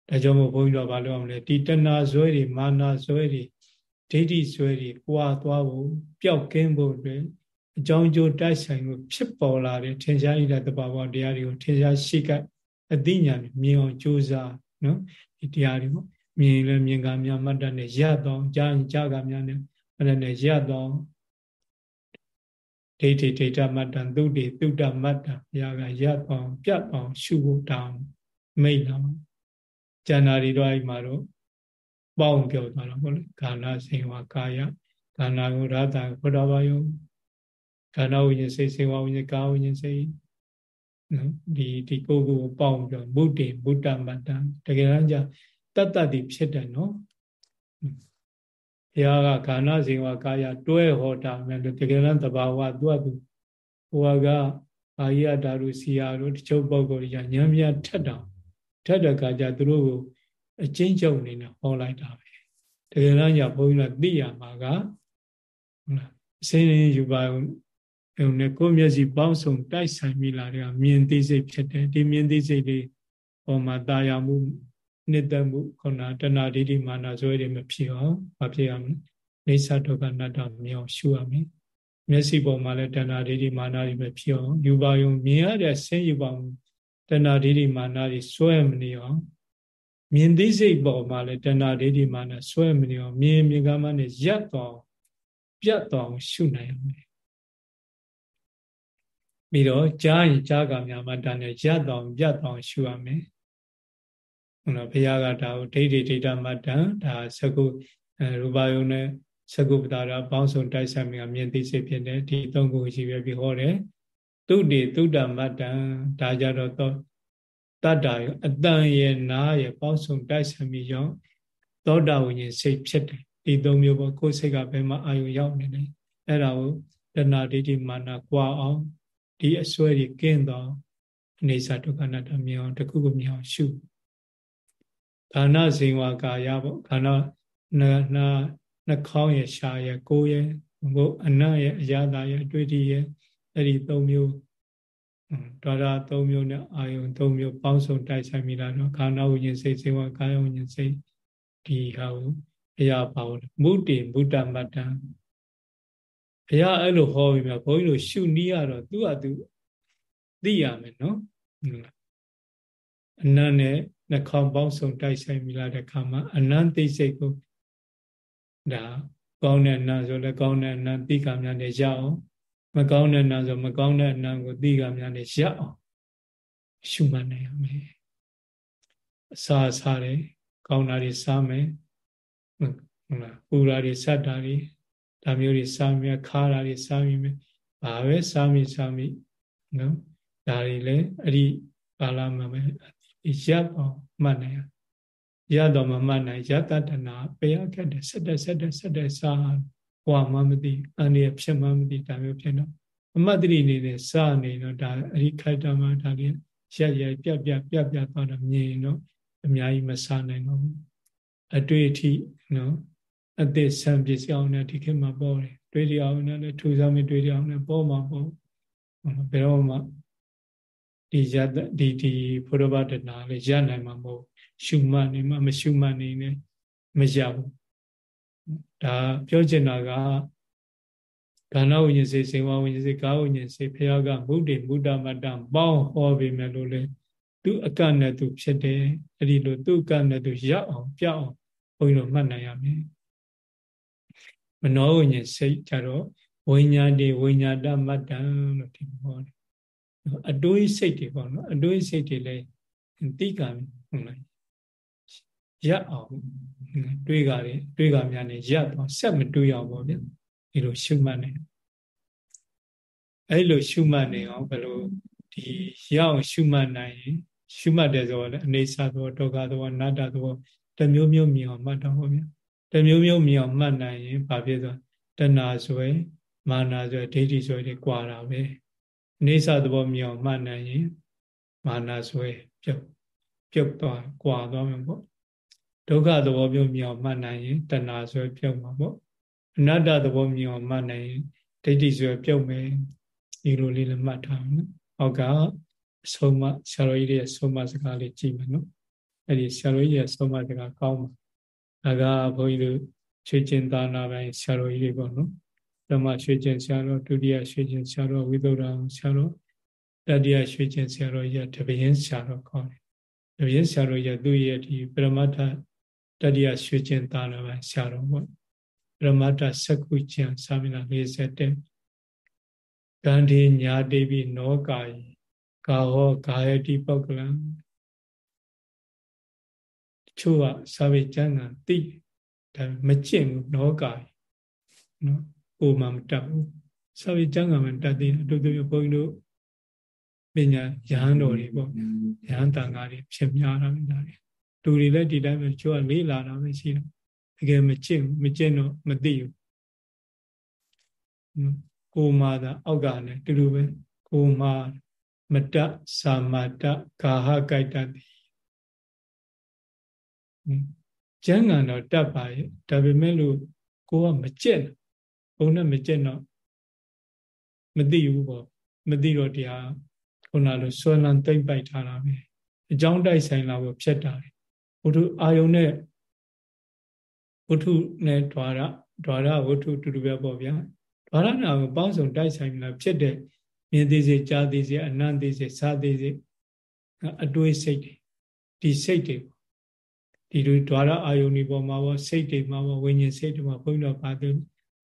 ဒါကြောင့်မို့ဘုန်းကြီးတို့ကဘာလုပ်အောင်လဲဒီတဏှာဇွဲတွေမာနဇွဲတွေဒိဋ္ဌိဇွဲတွေပွားသွားဖို့ပျောက်ကင်းဖို့အတွက်အကြောင်းကျိုးတိုက်ဆိုင်မှုဖြစ်ပေါ်လာတဲ့ထင်ရှားရတဲ့တဘာဝတရားတွေကိုထင်ရှားရှိက အသိဉာဏ်မြင်အောင်ကြိုးစားနော်ဒီဒီတရားတွေပေါ့မြင်လည်းမြင်ကများမှတ်တတ်နဲ့ရတော့ကြားရင်ကြားကများနဲ့မှတ်တတ်နဲ့ရတော့ဒိဋ္ဌိဒိဋ္ဌမတ္တံသုတိသုတ္တမတ္တဘုရားကရတော့ပြတ်အောင်ရှုဖို့တောင်းမိတ်လာကျန်တာတွေတော့အဲ့မှာတော့ပေါင်းပြောသွားတာပေါ့လေကာလစေဝကာယကာနာကိုရတာဘုရားဘာယုကာနဝိညာဉ်စိတ်စေဝဝိညာဉ်ကာဝိညာဉ်စိတ် နော်ဒီဒီကိုယ်ကိုပေါင်းပြောဘုဒ္ဓေဘုဒ္ဓမတ္တတကယ်တမ်းကျတတ္တတိဖြစ်တယ်နော်ဘုရားကကာနစေဝကာယတွဲဟောတာမယ်လို့တကယ်တမ်းတဘာဝသူကသူဟိုကအာရိယဓာတုစီယာတို့တချို့ပုဂ္ဂိုလ်တွေကဉာဏ်မြတ်ထက်တောင်ထက်တဲ့ကကြသူတို့ကိုအချင်းချုပ်နေနဲ့ဟောလိုက်တာပဲတကယ်တမ်းကျဘုန်းကြီးကသိရမှာကဟုတ်လားအစင်းရင်းယူပါုံ နဲ့ကိုယ်မျက်စိပေါင်းစုံတိုက်ဆိုင်မိလာတဲ့မြင်သိစိတ်ဖြစ်တယ်ဒီမြင်သိစိတ်လေးဟောမှာတာယာမှုနှစ်သက်မှုခုနတဏှာဒိဋ္ဌိမာနဇွဲတွေမဖြစ်အောင်မဖြစ်ရမလဲနေသဒုက္ခနတ္တမြောင်ရှုရမယ်မျက်စိပေါ်မှာလည်းတဏှာဒိဋ္ဌိမာနတွေမဖြစ်အောင်ယူပါယုံမြင်ရတဲ့ဆင်းယူပါတဏှာဒိဋ္ဌိမာနတွေစွဲမနေအောင်မြင်သိစိတ်ပေါ်မှာလည်းတဏှာဒိဋ္ဌိမာနစွဲမနေအောင်မြင်မြင်ကမှနဲ့ရပ်သွားပြတ်သွားရှုနိုင်ရမယ် ပြီးတော့ကြားရင်ကြားကများမှတန်နဲ့ရပ်သွားပြတ်သွားရှုရမယ်ဟုတ်လားဘုရားကဒါကိုဒိဋ္ဌိဒိဋ္ဌမတ္တံဒါသကုရူပယုံနဲ့သကုပ္ပတာရာပေါင်းစုံတိုက်ဆိုင်မြင်မြင်သိစိတ်ဖြစ်တယ်ဒီသုံးခုရှိပြပြီးဟောတယ်တုတိတုဒ္ဓမတ္တံဒါကြတော့တတ္တာရောအတန်ရဲ့နာရဲ့ပေါင်းစုံတိုက်ဆိုင်ပြီးရောသောတာဝိညာဉ်စိတ်ဖြစ်တယ်ဒီသုံးမျိုးပေါ့ကိုယ်စိတ်ကဘယ်မှာအာယုရောက်နေလဲအဲ့ဒါကိုတဏှာဒိဋ္ဌိမာနကွာအောင် ဒီအစွဲတွေကင်းတော့အနေစာဒုက္ခနာတမြောင်တခုခုမြောင်ရှုခန္ဓာဇင်ဝကာယပေါ့ခန္ဓာနာနာနှာခေါင်းရဲ့ရှားရဲ့ကိုယ်ရဲ့ဘုအနတ်ရဲ့အရာသာရဲ့အတွေ့အထိရဲ့အဲ့ဒီ၃မျိုးဒေါရ၃မျိုးနဲ့အာယုံ၃မျိုးပေါင်းစုံတိုက်ဆိုင်မိတာတော့ခန္ဓာဝိညာဉ်စိတ်ဇင်ဝကာယဝိညာဉ်စိတ်ဒီဟာကိုအရာပါလို့မုတ္တိဘုဒ္ဓမတ္တံ ဘုရားအဲ့လိုဟောပြီးမြဘုန်းကြီးတို့ရှုနီးရတော့သူ့ဟာသူသိရမယ်နော်အနတ်နဲ့နှခေါင်းပေါင်းစုံတိုက်ဆိုင်မိလာတဲ့ခါမှာအနန္တိစိတ်ကိုဒါကောင်းတဲ့အနံဆိုလည်းကောင်းတဲ့အနံတိကများနဲ့ရအောင်မကောင်းတဲ့အနံဆိုမကောင်းတဲ့အနံကိုတိကများနဲ့ရအောင်ရှုမှတ်နိုင်ရမယ်အစာစားတယ်ကောင်းတာတွေစားမယ်ဟုတ်လားပူတာတွေစက်တာတွေ ဒါမျိုးတွေစားမိခါတာတွေစားမိမယ်ဘာပဲစားမိစားမိနော်ဒါတွေလည်းအဲ့ဒီကာလမှာပဲရပ်အောင်မှတ်နိုင်ရတော့မမှတ်နိုင်ရတတနာပေရခက်တယ်ဆက်တဲ့ဆက်တဲ့ဆက်တဲ့စားဟွာမှမသိအန္တရာယ်ဖြစ်မှမသိဒါမျိုးဖြစ်တော့အမတ်တိနေနဲ့စနေတော့ဒါအရိခိုက်တမှာဒါလေးရက်ရက်ပြက်ပြက်ပြက်ပြက်သွားတော့မြင်တော့အများကြီးမစားနိုင်တော့ဘူးအတွေ့အထိနော် အသက်ဆံပစ္စည်းအောင်နဲ့ဒီခေတ်မှာပေါ်တယ်တွေ့ရအောင်နဲ့ထူဆောင်မြတွေ့ရအောင်နဲ့ပေါ်မှာပေါ့ဘယ်တော့မှဒီရဒီဒီဘုရားဗဒနာလေးရနိုင်မှာမဟုတ်ရှုမှတ်နေမှမရှုမှတ်နေနဲ့မရဘူးဒါပြောချင်တာကခန္ဓာဝိညာဉ်စေစေဝဝိညာဉ်စေကာဝိညာဉ်စေဖះကမုဒ္ဒေမုဒ္ဒမတ္တပေါင်းဟောပေမဲ့လို့လေသူအကနဲ့သူဖြစ်တယ်အဲ့ဒီလိုသူအကနဲ့သူရအောင်ပြအောင်ဘုန်းကြီးတို့မှတ်နိုင်ရမယ် မနောဝိညာဉ်စိတ်ကြတော့ဝိညာဉ်တွေဝိညာတမတ္တံလို့ဒီဟောတယ်အတွေးစိတ်တွေပေါ့နော်အတွေးစိတ်တွေလည်းတိကံဟုတ်လားရပ်အောင်တွေးကြတယ်တွေးကြများနေရပ်တော့ဆက်မတွေးအောင်ပေါ့ဗျဒီလိုရှုမှတ်နေအဲ့လိုရှုမှတ်နေအောင်ဘယ်လိုဒီရအောင်ရှုမှတ်နိုင်ရင်ရှုမှတ်တယ်ဆိုတော့လည်းအနေစာသောဒုက္ခသောအနတ္တသောတမျိုးမျိုးမြင်အောင်မှတ်တော့ဗျ တမျိုးမျိုးမြင်အောင်မှတ်နိုင်ရင်ဘာဖြစ်သွားတဏှာဆွဲမာနာဆွဲဒိဋ္ဌိဆွဲတွေကွာတာပဲအနေစာသဘောမြင်အောင်မှတ်နိုင်ရင်မာနာဆွဲပြုတ်ပြုတ်သွားကွာသွားမှာပေါ့ဒုက္ခသဘောမျိုးမြင်အောင်မှတ်နိုင်ရင်တဏှာဆွဲပြုတ်မှာပေါ့အနတ္တသဘောမြင်အောင်မှတ်နိုင်ရင်ဒိဋ္ဌိဆွဲပြုတ်မယ်ဒီလိုလေးလည်းမှတ်ထားမယ်နော်အောက်ကအဆုံးမဆရာတော်ကြီးရဲ့ဆုံးမစကားလေးကြည့်မယ်နော်အဲ့ဒီဆရာတော်ကြီးရဲ့ဆုံးမစကားကောင်းပါ ဒါကဘုန်းကြီးတို့ချွေကျင်သာနာပိုင်းဆရာတော်ကြီးတွေပေါ့နော်ဓမ္မရွှေကျင်ဆရာတော်ဒုတိယရွှေကျင်ဆရာတော်ဝိသုဒ္ဓဆရာတော်တတိယရွှေကျင်ဆရာတော်ကြီးကတပင်းဆရာတော်ခေါ်တယ်တပည့်ဆရာတော်ရသူ့ရဲ့ဒီပရမတ္ထတတိယရွှေကျင်သားတော်ပဲဆရာတော်ပေါ့ပရမတ္ထစက္ခုကျန်စာမျက်နှာ41ကန္ဒီညာတိပိနောကာယကာဟောကာယတိပောက္ကလံ ချို့ကစာပေကျမ်းကသိဒါမကျင့်ဘူးနောကာယနော်ကိုမှမတတ်ဘူးစာပေကျမ်းကမှတတ်သေးတယ်တို့တို့ဘုန်းကြီးတို့ပညာရဟန်းတော်တွေပေါ့ရဟန်းတန်ဃာတွေဖြစ်များတာမျိုးဒါတွေလူတွေလည်းဒီတိုင်းပဲချို့ကလေးလာတာပဲရှိတယ်တကယ်မကျင့်မကျင့်တော့မသိဘူးကိုမာသာအောက်ကလည်းတူတူပဲကိုမာမတသာမတဂါဟကိုက်တတ် သည်ကျမ်းဂန်တော့တတ်ပါရဲ့ဒါပေမဲ့လို့ကိုကမကျင့်ဘုံနဲ့မကျင့်တော့မသိဘူးပေါ့မသိတော့တရားခုနလိုဆွဲလန်းတိမ့်ပိုက်ထားတာပဲအကြောင်းတိုက်ဆိုင်လာဖို့ဖြစ်တာဝတ္ထုအာယုံနဲ့ဝတ္ထုနဲ့ဓာရဓာရဝတ္ထုတူတူပဲပေါ့ဗျာဓာရနာကိုပေါင်းစုံတိုက်ဆိုင်လာဖြစ်တဲ့မြင်သေးစေကြားသေးစေအနံ့သေးစေစားသေးစေအတွေးစိတ်တွေဒီစိတ်တွေ ဒီလိုဓာရအာယုန်ဒီပေါ်မှာပေါ့စိတ်တွေမှာပေါ့ဝိညာဉ်စိတ်တွေမှာဘုန်းကြီးတို့ပါသူ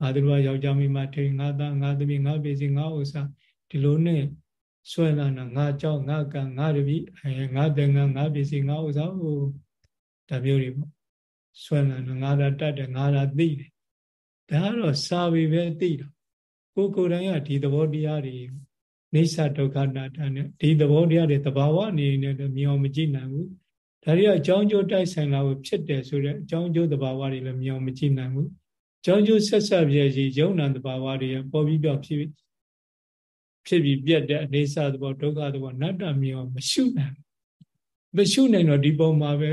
ငါတို့ကယောက်ျားမိန်းမထိငါသားငါသမီးငါပစ္စည်းငါဥစ္စာဒီလိုနဲ့ဆွဲလာတာငါကြောက်ငါကံငါတပည့်အဲငါတင်ငါငါပစ္စည်းငါဥစ္စာဟိုဒါမျိုးတွေပေါ့ဆွဲလာတော့ငါသာတတ်တယ်ငါသာသိတယ်ဒါကတော့စာပေပဲသိတာကိုကိုယ်တိုင်ကဒီသဘောတရားတွေနေသဒုက္ခနာတာနဲ့ဒီသဘောတရားတွေတဘာဝအနေနဲ့တော့မြင်အောင်မကြည့်နိုင်ဘူး ဒါတွေကအကြောင်းကျိုးတိုက်ဆိုင်လာဖို့ဖြစ်တယ်ဆိုတဲ့အကြောင်းကျိုးတဘာဝတွေလည်းမြင်အောင်မကြည့်နိုင်ဘူးအကြောင်းကျိုးဆက်ဆက်ပြည့်စီယုံနာတဘာဝတွေပေါ်ပြီးပြောက်ဖြစ်ဖြစ်ပြီးပြတ်တဲ့အနေဆသဘောဒုက္ခသဘောနတ္တမြင်အောင်မရှုနိုင်မရှုနိုင်တော့ဒီပုံမှာပဲ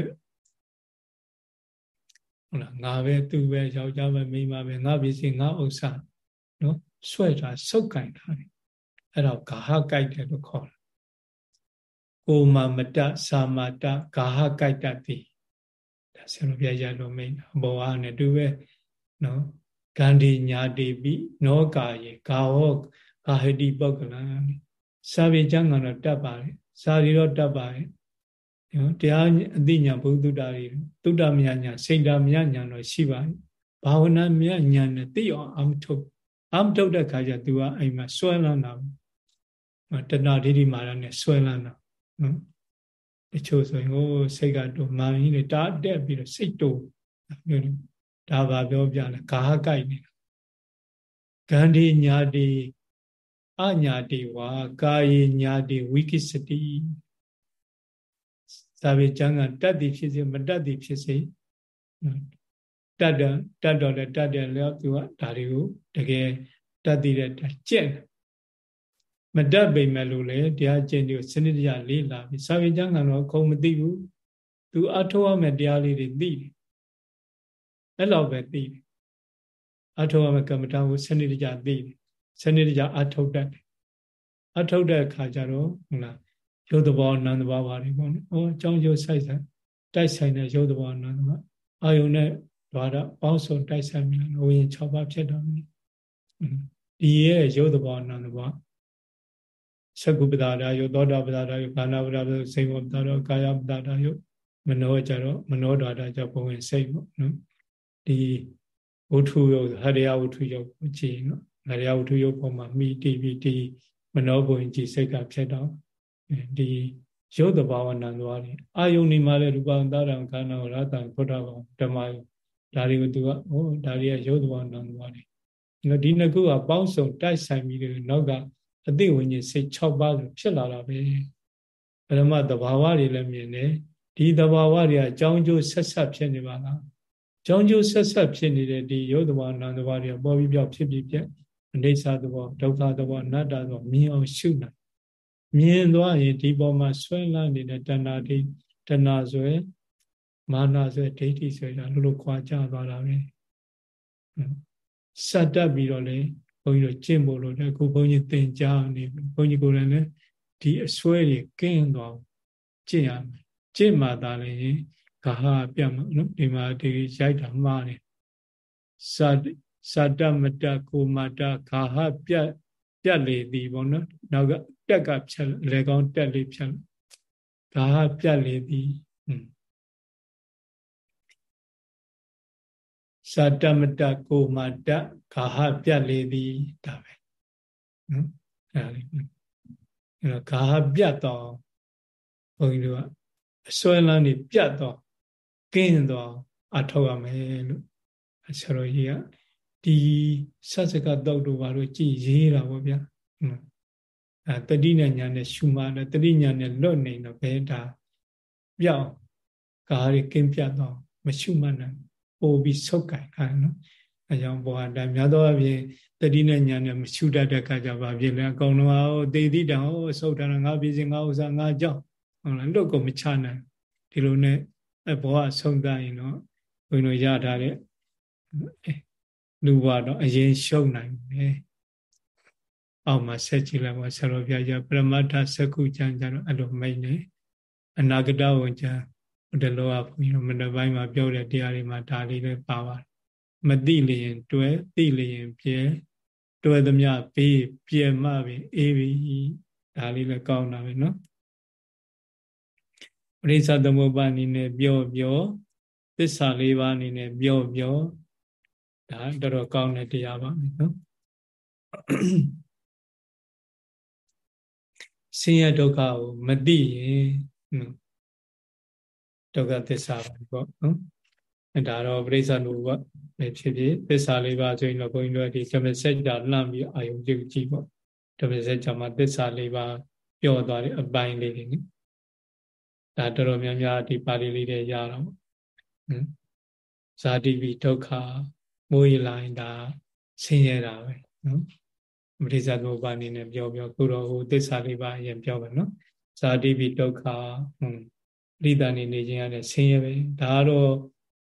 ဟုတ်လားငါပဲသူပဲယောက်ျားပဲမိန်းမပဲငါပစ္စည်းငါဥစ္စာနော်ဆွဲတာစုပ်ကင်တာအဲ့တော့ဂါဟကြိုက်တယ်လို့ခေါ်တ ယ်ကိုမမတသာမတဂါဟကြိုက်တတ်သည်ဒါဆရာတော်ဘုရားရတော်မိန်ဘောအားနဲ့တူပဲနော်ဂန္ဒီညာတိပိနောကာယေဂါဟောဂါဟတိပုဂ္ဂလံစာပေကျမ်းကတော့တတ်ပါတယ်စာရီတော့တတ်ပါတယ်နော်တရားအသိဉာဏ်ဘုသူတ္တတွေတုတ္တမြညာစိတ်ဓာမြညာတော့ရှိပါတယ်ဘာဝနာမြညာနဲ့သိအောင်အမထုတ်အမထုတ်တဲ့ခါကျ तू ကအိမ်မှာစွဲလန်းတာတဏှာဒိဋ္ဌိမာရနဲ့စွဲလန်းတာ နော်တချို့ဆိုရင်ဟိုစိတ်ကတူမာကြီးတွေတားတက်ပြီးတော့စိတ်တူမျိုးဒါပါပြောပြလဲဂါဟကိုက်နေတာဂန္ဒီညာတိအညာတိဝါကာယေညာတိဝိကိစတိသာဝေကျမ်းကတတ်သည်ဖြစ်စေမတတ်သည်ဖြစ်စေတတ်တယ်တတ်တော့လည်းတတ်တယ်လည်းသူကဒါတွေကိုတကယ်တတ်သိတဲ့ကြက် မတတ်ပေမဲ့လို့လေတရားကျင့်တွေကိုစနစ်တကျလေးလာပြီစာပေကျမ်းကတော့ခုံမသိဘူးသူအထောက်အမဲ့တရားလေးတွေသိတယ်အဲ့လောက်ပဲသိတယ်အထောက်အမဲ့ကမ္မတာကိုစနစ်တကျသိတယ်စနစ်တကျအထုတ်တတ်တယ်အထုတ်တဲ့အခါကျတော့ဟုတ်လားရုပ်တဘောနန္တဘောပါတွေပေါ့နော်။ဟောအကြောင်းရုပ်ဆိုင်ဆိုင်တိုက်ဆိုင်တဲ့ရုပ်တဘောနန္တဘောအာယုန်နဲ့ဓာတ်ပေါင်းစုံတိုက်ဆိုင်ပြီးတော့ဝိညာဉ်6ပါးဖြစ်တော်မူ။ဒီရဲ့ရုပ်တဘောနန္တဘော သကုပဒါရယုသောတာပဒါရယုကာနာပဒါရစိတ်ဝပဒါရကာယပဒါရယုမနောကြတော့မနောဓာတာကြဘဝင်စိတ်ပေါ့နော်ဒီဝုထုယုဟရိယဝုထုယုကိုကြည့်နော်ဟရိယဝုထုယုပုံမှာမိတိပိတိမနောဘဝင်ကြည့်စိတ်ကဖြစ်တော့ဒီရုပ်တဘာဝနာသွားတယ်အာယုန်နေမှာလည်းရူပံသာရံခန္ဓာရတံဖုဒ္ဓဘာဓမ္မယုဒါတွေကိုသူကဟောဒါတွေကရုပ်တဘာဝနာသွားတယ်ဒီနှစ်ခုကပေါင်းစုံတိုက်ဆိုင်ပြီးတော့နောက်က အသိဝိညာဉ်စိတ်6ပါးဆိုဖြစ်လာတာပဲပရမသဘာဝတွေလည်းမြင်တယ်ဒီသဘာဝတွေကအကြောင်းကျိုးဆက်ဆက်ဖြစ်နေပါလားအကြောင်းကျိုးဆက်ဆက်ဖြစ်နေတဲ့ဒီယုတ်သဘာဝနာသဘာဝတွေကပေါ်ပြီးပြောက်ဖြစ်ပြီးပြက်အိဋ္ဌသဘောဒုက္ခသဘောအနတ္တသဘောမြင်အောင်ရှုနိုင်မြင်သွားရင်ဒီပေါ်မှာဆွဲလန်းနေတဲ့တဏှာဒိတဏှာဆွဲမာနဆွဲဒိဋ္ဌိဆွဲတာလို့လို့ခွာကြသွားတာပဲစတတ်ပြီးတော့လေဘု န်းကြီးတို့ကျင့်ဖို့လို့တဲ့အခုဘုန်းကြီးသင်ကြားနေဘုန်းကြီးကိုယ်တိုင်လည်းဒီအစွဲတွေကင်းသွားကျင့်ရမယ်ကျင့်မှသာလေဂါဟပြတ်မှာနော်ဒီမှာဒီရိုက်တာမှားတယ်စာစာတမတကိုမတဂါဟပြတ်ပြတ်လေသည်ပေါ့နော်နောက်ကတက်ကဖြတ်လေကောင်းတက်လေးဖြတ်ဂါဟပြတ်လေသည် စာတမတကိုမာတဂါဟပြတ်လေသည်ဒါပဲနော်အဲ့ဒါလေးအဲ့တော့ဂါဟပြတ်တော့ဘုန်းကြီးတို့ကအစွဲလန်းနေပြတ်တော့ကင်းတော့အထောက်ရမယ်လို့ဆရာတော်ကြီးကဒီဆက်စကတောက်တို့ဘာလို့ကြည်ရေးတာပေါ့ဗျာအဲတတိနဲ့ညာနဲ့ရှုမှတယ်တတိညာနဲ့လွတ်နေတော့ဘယ်ဒါပြောင်းကားရကင်းပြတ်တော့မရှုမှနိုင် ပို့ပြီးဆုတ်ကင်တာနော်အဲကြောင့်ဘောဟာများသောအားဖြင့်တတိနဲ့ညာနဲ့မရှုတတ်တဲ့ခါကျဘာဖြစ်လဲအကောင်လုံးဟိုတေတိတံဟိုဆုတ်တာငါပြည်စင်ငါဥစားငါကြောင့်ဟုတ်လားလွတ်ကုန်မချနိုင်ဒီလိုနဲ့အဘောကဆုံးတတ်ရင်တော့ဘုန်းကြီးတို့ရထားတဲ့လူဘတော့အရင်ရှုံနိုင်တယ်အောက်မှာဆက်ကြည့်လိုက်ပါဆရာတော်ဘုရားကြီးပရမတ္ထစကုကျမ်းကြတော့အဲ့လိုမိတ်နေအနာဂတဝန်ကျမ်း ဒီလိုကဘုန်းကြီးတို့မနေ့ပိုင်းမှာပြောတဲ့တရားတွေမှာဒါလေးလည်းပါပါတယ်မသိလျင် တွဲသိလျင်ပြဲတွဲသမျှဘေးပြဲမှပင်အေးပြီဒါလေးလည်းကောင်းတာပဲเนาะပရိစ္ဆသမုပ္ပါအနေနဲ့ပြောပြောသစ္စာလေးပါးအနေနဲ့ပြောပြောဒါတော်တော်ကောင်းတဲ့တရားပါမယ်နော်ဆင်းရဲဒုက္ခကိုမသိရင် ဒုက္ခသစ္စာပါပေါ့နော်အဲဒါတော့ပရိစ္ဆာနုဘပဲဖြစ်ဖြစ်သစ္စာလေးပါဆိုရင်တော့ဘုန်းကြီးတို့ဒီဓမ္မစက်ကြလှမ်းပြီးအာယုံပြုကြည့်ပေါ့ဓမ္မစက်ကြမှာသစ္စာလေးပါပြောသွားတဲ့အပိုင်းလေးတွေနိဒါတော်တော်များများဒီပါဠိလေးတွေရတော့ပေါ့ဇာတိပိဒုက္ခမိုးရလိုင်းဒါဆင်းရဲတာပဲနော်ပရိစ္ဆသမုပ္ပါအနေနဲ့ပြောပြောခုတော့ဟိုသစ္စာလေးပါအရင်ပြောမယ်နော်ဇာတိပိဒုက္ခဟွန်း ပိဋကနေနေခြင်းရတဲ့ဆင်းရဲပဲဒါကတော့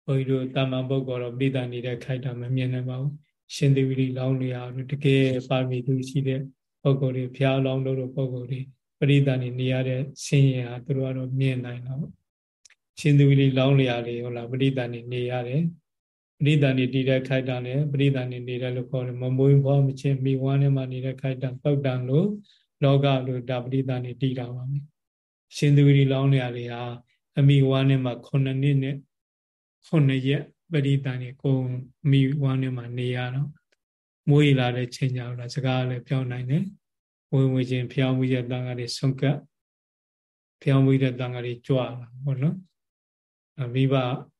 ဘုန်းကြီးတို့တာမန်ပုဂ္ဂိုလ်တော့ပိဋနေတဲ့ခိုက်တာမမြင်နိုင်ပါဘူးရှင်သေဝိရိလောင်းနေရတကယ်ပါမီသူရှိတဲ့ပုဂ္ဂိုလ်တွေဘုရားလောင်းလို့ပုဂ္ဂိုလ်တွေပရိသတ်နေနေရတဲ့ဆင်းရဲဟာသူတို့ကတော့မြင်နိုင်တော့ရှင်သေဝိရိလောင်းလျာတွေဟုတ်လားပရိသတ်နေနေရတယ်ပရိသန်နေတည်တဲ့ခိုက်တံနဲ့ပရိသန်နေနေတယ်လို့ခေါ်တယ်မမွေးဘွားမချင်းမိဝမ်းထဲမှာနေတဲ့ခိုက်တံပောက်တံလို့လောကလို့ဒါပရိသန်နေတည်တာပါမယ် ရှင်သူရီလောင်းနေရတွေဟာအမိဝမ်းထဲမှာ9နှစ်နဲ့9ရက်ပရိသန်နေကိုမိဝမ်းထဲမှာနေရတော့မွေးလာတဲ့ချိန်ကြတော့စကားလည်းပြောင်းနိုင်တယ်ဝင်ဝင်ချင်းဖျောင်းမှုရဲ့တန်ခါးတွေဆုံးကပ်ဖျောင်းမှုတဲ့တန်ခါးတွေကြွလာဘောနော်မိဘ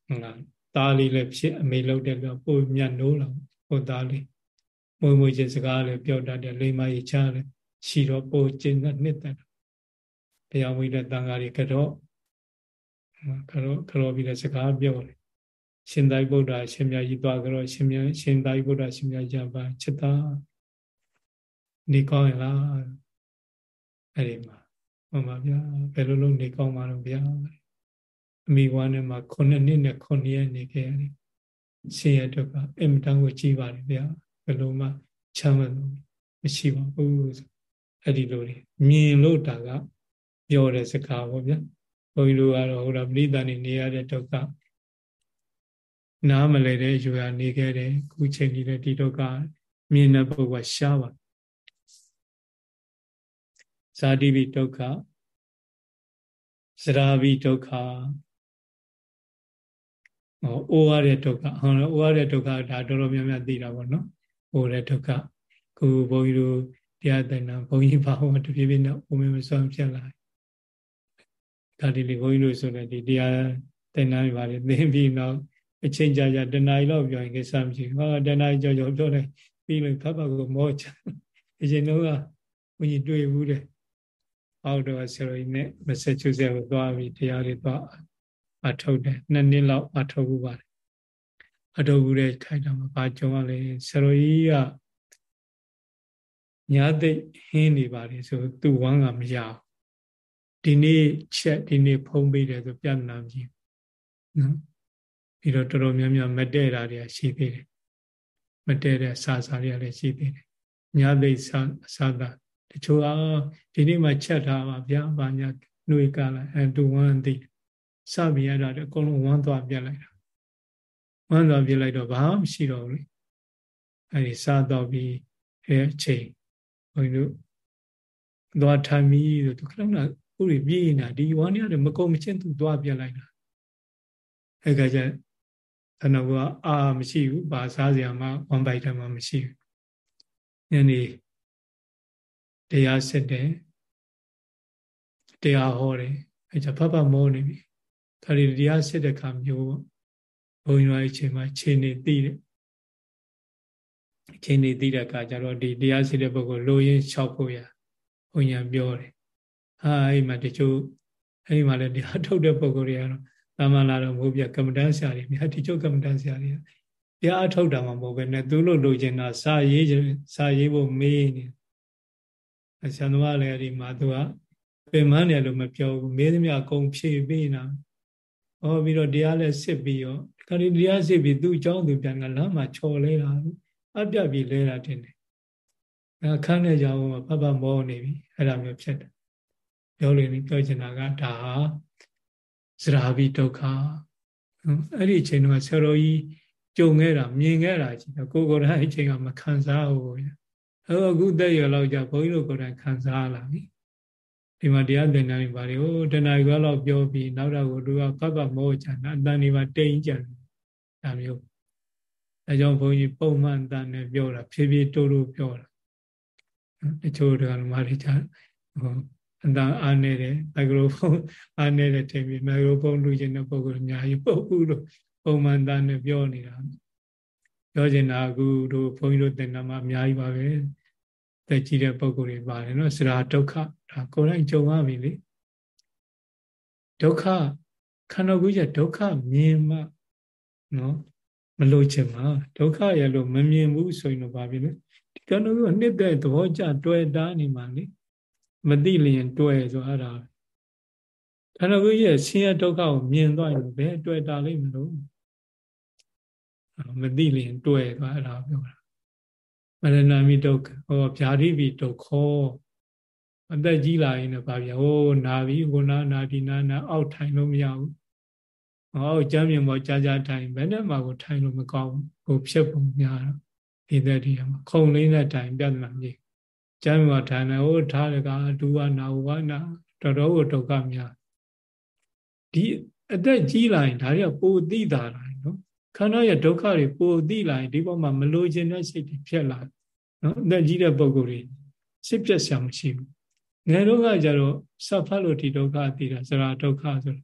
ဟုတ်လားသားလေးလည်းဖြစ်အမေလောက်တဲ့ကပိုမြတ်နိုးလာဟိုသားလေးမွေမွေချင်းစကားလည်းပြောတတ်တယ်လိမ္မာရေးချလည်းရှိတော့ပိုကျင့်တဲ့နှစ်သက် ဘုရားဝိတဲ့တန်ဃာတွေကတော့ကတော့ကတော့ပြီးတဲ့စကားပြောတယ်ရှင်သာရိပုတ္တရာရှင်မြတ်ကြီးသွားကြတော့ရှင်မြတ်ရှင်သာရိပုတ္တရာရှင်မြတ်ကြီးပါချစ်တာနေကောင်းရလားအဲ့ဒီမှာမှန်ပါဗျာဘယ်လိုလုပ်နေကောင်းမှာတော့ဗျာအမိဝါနဲ့မှာ9နှစ်နဲ့9ရက်နေခဲ့ရတယ်ဆင်းရဲဒုက္ခအင်မတန်ကိုကြီးပါတယ်ဗျာဘယ်လိုမှချမ်းသာလို့မရှိပါဘူးအဲ့ဒီလိုတွေမြင်လို့တာက ပြောတဲ့စကားပေါ့ဗျာဘုန်းကြီးတို့ကတော့ဟိုတော့ပရိသတ်နေနေရတဲ့ဒုက္ခနားမလဲတဲ့ယူရနေခဲ့တယ်ခုချိန်ကြီးတဲ့ဒီဒုက္ခမြင်တဲ့ပုဂ္ဂိုလ်ရှားပါဇာတိပိဒုက္ခစရာပိဒုက္ခဟောအိုးရတဲ့ဒုက္ခဟောအိုးရတဲ့ဒုက္ခဒါတော်တော်များများသိတာပေါ့နော်အိုးတဲ့ဒုက္ခခုဘုန်းကြီးတို့တရားတိုင်တာဘုန်းကြီးဘာဟောတပြေးပြေးနဲ့အိုးမမစွမ်းဖြစ်လာ ဒါဒီလေဘုန်းကြီးတို့ဆိုတဲ့ဒီတရားတိုင်တာတွေပါလေသိပြီးတော့အချိန်ကြာကြာတဏှာကြီးတော့ပြောရင်ကိစ္စမရှိဘူးဟောတဏှာကြီးကြောက်ကြောက်ပြောတယ်ပြီးလို့ဖတ်ပါကိုမောချအရင်တော့ကဘုန်းကြီးတွေ့ဘူးတဲ့အောက်တော့ဆရာကြီးနဲ့မဆက်ချူဆဲကိုသွားပြီးတရားတွေသွားအထုတ်တယ်နှစ်နှစ်လောက်အထုတ်ဘူးပါတယ်အထုတ်ဘူးတဲ့ခိုင်တာမှာဘာကြုံရလဲဆရာကြီးကညာသိဟင်းနေပါလေဆိုသူဝမ်းကမရဘူး ဒီနေ့ချက်ဒီနေ့ဖုံးပေးတယ်ဆိုပြဿနာမရှိဘူးနော်ပြီးတော့တော်တော်များများမတည့်တာတွေရှိသေးတယ်မတည့်တဲ့စာစာတွေလည်းရှိသေးတယ်ညာသိစာစာတာတချို့အားဒီနေ့မှချက်ထားပါဗျာဘာညာနှွေကလာအဲတူဝမ်းသိတယ်စပြီးရတာအကုန်လုံးဝမ်းသွားပြလိုက်တာဝမ်းသွားပြလိုက်တော့ဘာမှမရှိတော့ဘူးလေအဲဒီစားတော့ပြီးအဲအချိန်ဘုန်းကြီးတို့သွားထိုင်ပြီးဆိုသူခလုံးက ဥရိပြေးနေတာဒီဝါနေရတယ်မကုန်မချင်းသူသွားပြလိုက်တာအဲ့ကကြခဏကအာမရှိဘူးဘာစားစရာမှဝမ်ပိုက်တယ်မှမရှိဘူးညနေတရားစစ်တယ်တရားဟောတယ်အဲ့ကြဖတ်ဖတ်မောနေပြီဒါရီတရားစစ်တဲ့ခါမျိုးဘုန်းကြီးတို့အချိန်မှာခြေနေသိတယ်ခြေနေသိတဲ့အခါကျတော့ဒီတရားစစ်တဲ့ပုဂ္ဂိုလ်လိုရင်းလျှောက်ဖို့ရဘုန်းကြီးပြောတယ် ဟာအဲ့မှာတချို့အဲ့ဒီမှာလည်းတရားထုတ်တဲ့ပုဂ္ဂိုလ်တွေကတော့တာမန်လာတော့မဟုတ်ပြကမ္မတန်းဆရာတွေမြတ်တချို့ကမ္မတန်းဆရာတွေတရားထုတ်တာမှမဟုတ်ပဲနဲ့သူတို့လိုချင်တာစာရေးစာရေးဖို့မေးနေအဆန္ဒဝလည်းအဲ့ဒီမှာသူကပင်မနေလို့မပြောဘူးမေးသမျှအကုန်ဖြည့်ပေးနေတာဟောပြီးတော့တရားလည်းစစ်ပြီးရောခါဒီတရားစစ်ပြီးသူ့အကြောင်းသူပြန်ကလမ်းမှာချော်လဲတာအပြတ်ပြီးလဲတာတင်တယ်အခန်းထဲကြောင်ဖတ်ဖတ်မောနေပြီအဲ့ဒါမျိုးဖြစ်တယ် ပြောလို့ပြောချင်တာကဒါဟာဇရာဘိဒုက္ခအဲ့ဒီအချိန်တော့ဆရာတော်ကြီးကြုံခဲ့တာမြင်ခဲ့တာကြီးကိုကိုယ်တိုင်အချိန်ကမခံစားဘူးအခုတက်ရလောက်ကြဘုန်းကြီးတို့ကိုယ်တိုင်ခံစားလာပြီဒီမှာတရားသင်တန်းတွေပါလေဟိုတဏှာကြီးလောက်ပြောပြီးနောက်တော့ကိုသူကဖတ်ဖတ်မောချင်တာအတန်ဒီမှာတိမ်ကြတယ်ဒါမျိုးအဲကြောင့်ဘုန်းကြီးပုံမှန်တန်နဲ့ပြောတာဖြည်းဖြည်းတိုးတိုးပြောတာတချို့တရားဓမ္မတွေじゃဟို အတန်အားနေတယ်မိုက်ခရိုဖုန်းအားနေတဲ့ချိန်ပြီးမိုက်ခရိုဖုန်းလူကျင်တဲ့ပုံကအများကြီးပုတ်ဘူးလို့ပုံမှန်တန်နဲ့ပြောနေတာပြောချင်တာအခုတို့ဘုန်းကြီးတို့သင်တန်းမှာအများကြီးပါပဲတက်ကြည့်တဲ့ပုံကိုယ်တွေပါတယ်နော်စရာဒုက္ခဒါကိုယ်တိုင်ကြုံရပြီလေဒုက္ခခန္ဓာကိုယ်ရဲ့ဒုက္ခမြင်မှနော်မလို့ချင်မှာဒုက္ခရဲ့လို့မမြင်ဘူးဆိုရင်တော့ဘာဖြစ်လဲဒီခန္ဓာကိုယ်နှစ်တဲ့သဘောကျတွေ့တာနေမှာလေ မသိလျင်တွေ့ဆိုအဲ့ဒါခန္ဓာကိုယ်ရဲ့ဆင်းရဲဒုက္ခကိုမြင်သွားရင်ဘယ်တွေ့တာလိမ့်မလို့မသိလျင်တွေ့သွားအဲ့ဒါပြောတာမရဏမိဒုက္ခဟောဗျာတိပိဒုက္ခအသက်ကြီးလာရင်တော့ဗာဗျာဟိုးနာပြီဟိုနာနာဒီနာနာအောက်ထိုင်လို့မရဘူးဟောကျမ်းမြင်ပေါ်ကြာကြာထိုင်ဘယ်နဲ့မှကိုထိုင်လို့မကောင်းဘူးဟိုဖြစ်ပုံများတော့ဒီသက်တည်းမှာခုံလေးနဲ့တိုင်ပြဿနာကြီး ကျမ်းမြင်ပေါ်ထိုင်တယ်ဟိုထားရကဒူဝနာဝနာတော်တော်ကိုဒုက္ခများဒီအသက်ကြီးလာရင်ဒါတွေကပိုသိတာလာနော်ခန္ဓာရဲ့ဒုက္ခတွေပိုသိလာရင်ဒီပေါ်မှာမလိုချင်တဲ့စိတ်တွေဖြစ်လာနော်အသက်ကြီးတဲ့ပုံကိုယ်တွေစိတ်ပြတ်ဆံမရှိဘူးငယ်တော့ကကြတော့စဖတ်လို့ဒီဒုက္ခသိတာစရာဒုက္ခဆို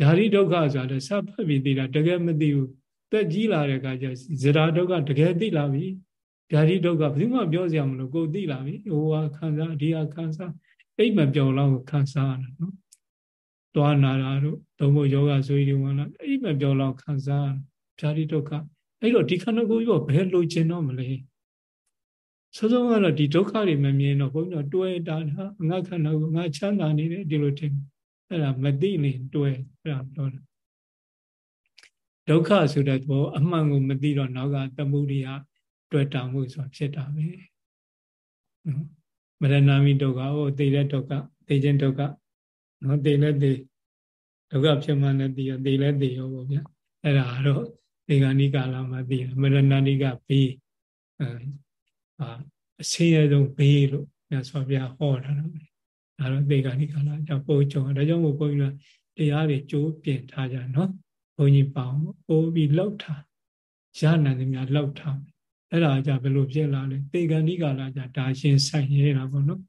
ဓာရီဒုက္ခဆိုတာလည်းစဖတ်ပြီးသိတာတကယ်မသိဘူးတက်ကြီးလာတဲ့အခါကျဇရာဒုက္ခတကယ်သိလာပြီ ဓာရီဒုက္ခဘယ်သူမှပြောစရာမလိုကိုသိလာပြီဟိုဟာခံစားဒီဟာခံစားအိတ်မပြောင်းလောက်ခံစားရတာနော်တွားနာတာတို့သုံးဖို့ယောဂဆိုရင်ဝင်လာအိတ်မပြောင်းလောက်ခံစားရဓာရီဒုက္ခအဲ့တော့ဒီခန္ဓာကိုယ်ကြီးကဘယ်လိုချင်တော့မလဲစောစောကတော့ဒီဒုက္ခတွေမမြင်တော့ဘုန်းကြီးတို့တွဲတာဟာငါခန္ဓာကိုငါချမ်းသာနေတယ်ဒီလိုထင်အဲ့ဒါမသိနေတွဲအဲ့ဒါပြောတာဒုက္ခဆိုတဲ့ဘောအမှန်ကိုမသိတော့နောက်ကသမှုရိယ တွေ့တာမှုဆိုတာဖြစ်တာပဲနော်မရဏမိဒုက္ခဟိုသိတဲ့ဒုက္ခသိခြင်းဒုက္ခနော်သိလဲသိဒုက္ခဖြစ်မှလည်းသိရသိလဲသိရောပေါ့ဗျာအဲ့ဒါတော့ဒီကဏိကာလမှာသိရမရဏဏိကဘေးအာအဆင်းရဲဆုံးဘေးလို့မြတ်စွာဘုရားဟောတာနော်ဒါတော့ဒီကဏိကာလကြောင့်ပို့ကြုံဒါကြောင့်မို့ဘုန်းကြီးကတရားတွေကြိုးပြင်ထားကြနော်ဘုန်းကြီးပေါအောင်ပို့ပြီးလောက်ထားရနိုင်သမျှလောက်ထား အဲ့ဒါကြဘယ်လိုဖြစ်လာလဲတေကဏိကာလကြဒါရှင်ဆိုင်ရဲတာပေါ့နော်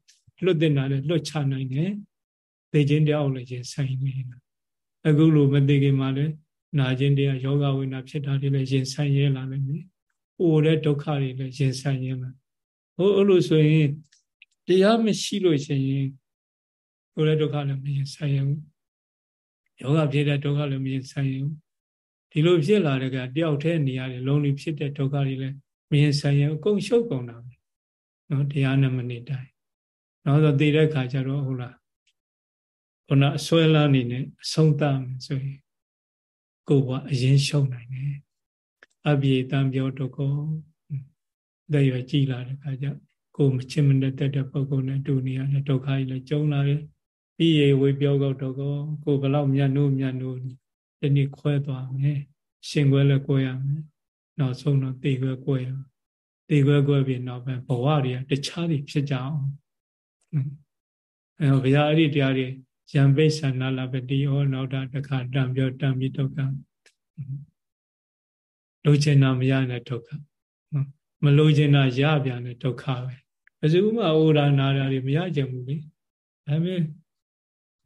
လွတ်တင်တာလည်းလွတ်ချနိုင်တယ်သိချင်းတရားအောင်လည်းရှင်ဆိုင်နေတာအခုလိုမသိခင်မှာလည်းနာခြင်းတရားယောဂဝိနာဖြစ်တာတွေလည်းရင်ဆိုင်ရဲလာနိုင်တယ်။အိုတဲ့ဒုက္ခတွေလည်းရင်ဆိုင်ရဲလာ။ဟိုအဲ့လိုဆိုရင်တရားမရှိလို့ရှိရင်အိုတဲ့ဒုက္ခလည်းမရင်ဆိုင်ရဘူး။ယောဂဖြစ်တဲ့ဒုက္ခလည်းမရင်ဆိုင်ရဘူး။ဒီလိုဖြစ်လာတဲ့ကတယောက်တည်းနေရတယ်လုံးလီဖြစ်တဲ့ဒုက္ခတွေလည်း မရင်ဆိုင်ရဘူး။အကုန်ရှုပ်ကုန်တာပဲ။နော်တရားနဲ့မနေတိုင်း။နောက်တော့တည်တဲ့ခါကျတော့ဟုတ်လား။ခုနအစွဲလန်းနေနဲ့အဆုံးသတ်မယ်ဆိုရင်ကိုယ်ကအရင်ရှုံနိုင်တယ်အပြေတံပြောတကောတဲ့ရကြည်လာတဲ့ခါကျကိုယ်မချင်မတဲ့တဲ့ပုဂ္ဂိုလ်နဲ့တူနေရတယ်ဒုက္ခကြီးလည်းကြုံလာတယ်ပြီးရေဝေပြောကောက်တော့ကောကိုယ်ဘလောက်မြတ်နိုးမြတ်နိုးဒီနေ့ခွဲသွားမယ်ရှင်ခွဲလည်းကိုယ်ရမယ် နောက်ဆုံးတော့တေခွဲကိုယ်ရတေခွဲကိုယ်ပြီးနောက်ပဲဘဝတွေကတခြားတွေဖြစ်ကြအောင်အဲအဲဘုရားအဲ့ဒီတရားတွေယံပိဿနာလပတိဩနောက်တာတခါတံပြောတံပြီးဒုက္ခလိုချင်တာမရတဲ့ဒုက္ခမလိုချင်တာရပြန်တဲ့ဒုက္ခပဲဘယ်သူမှအိုရာနာတာတွေမရကြဘူးလေဒါပေမဲ့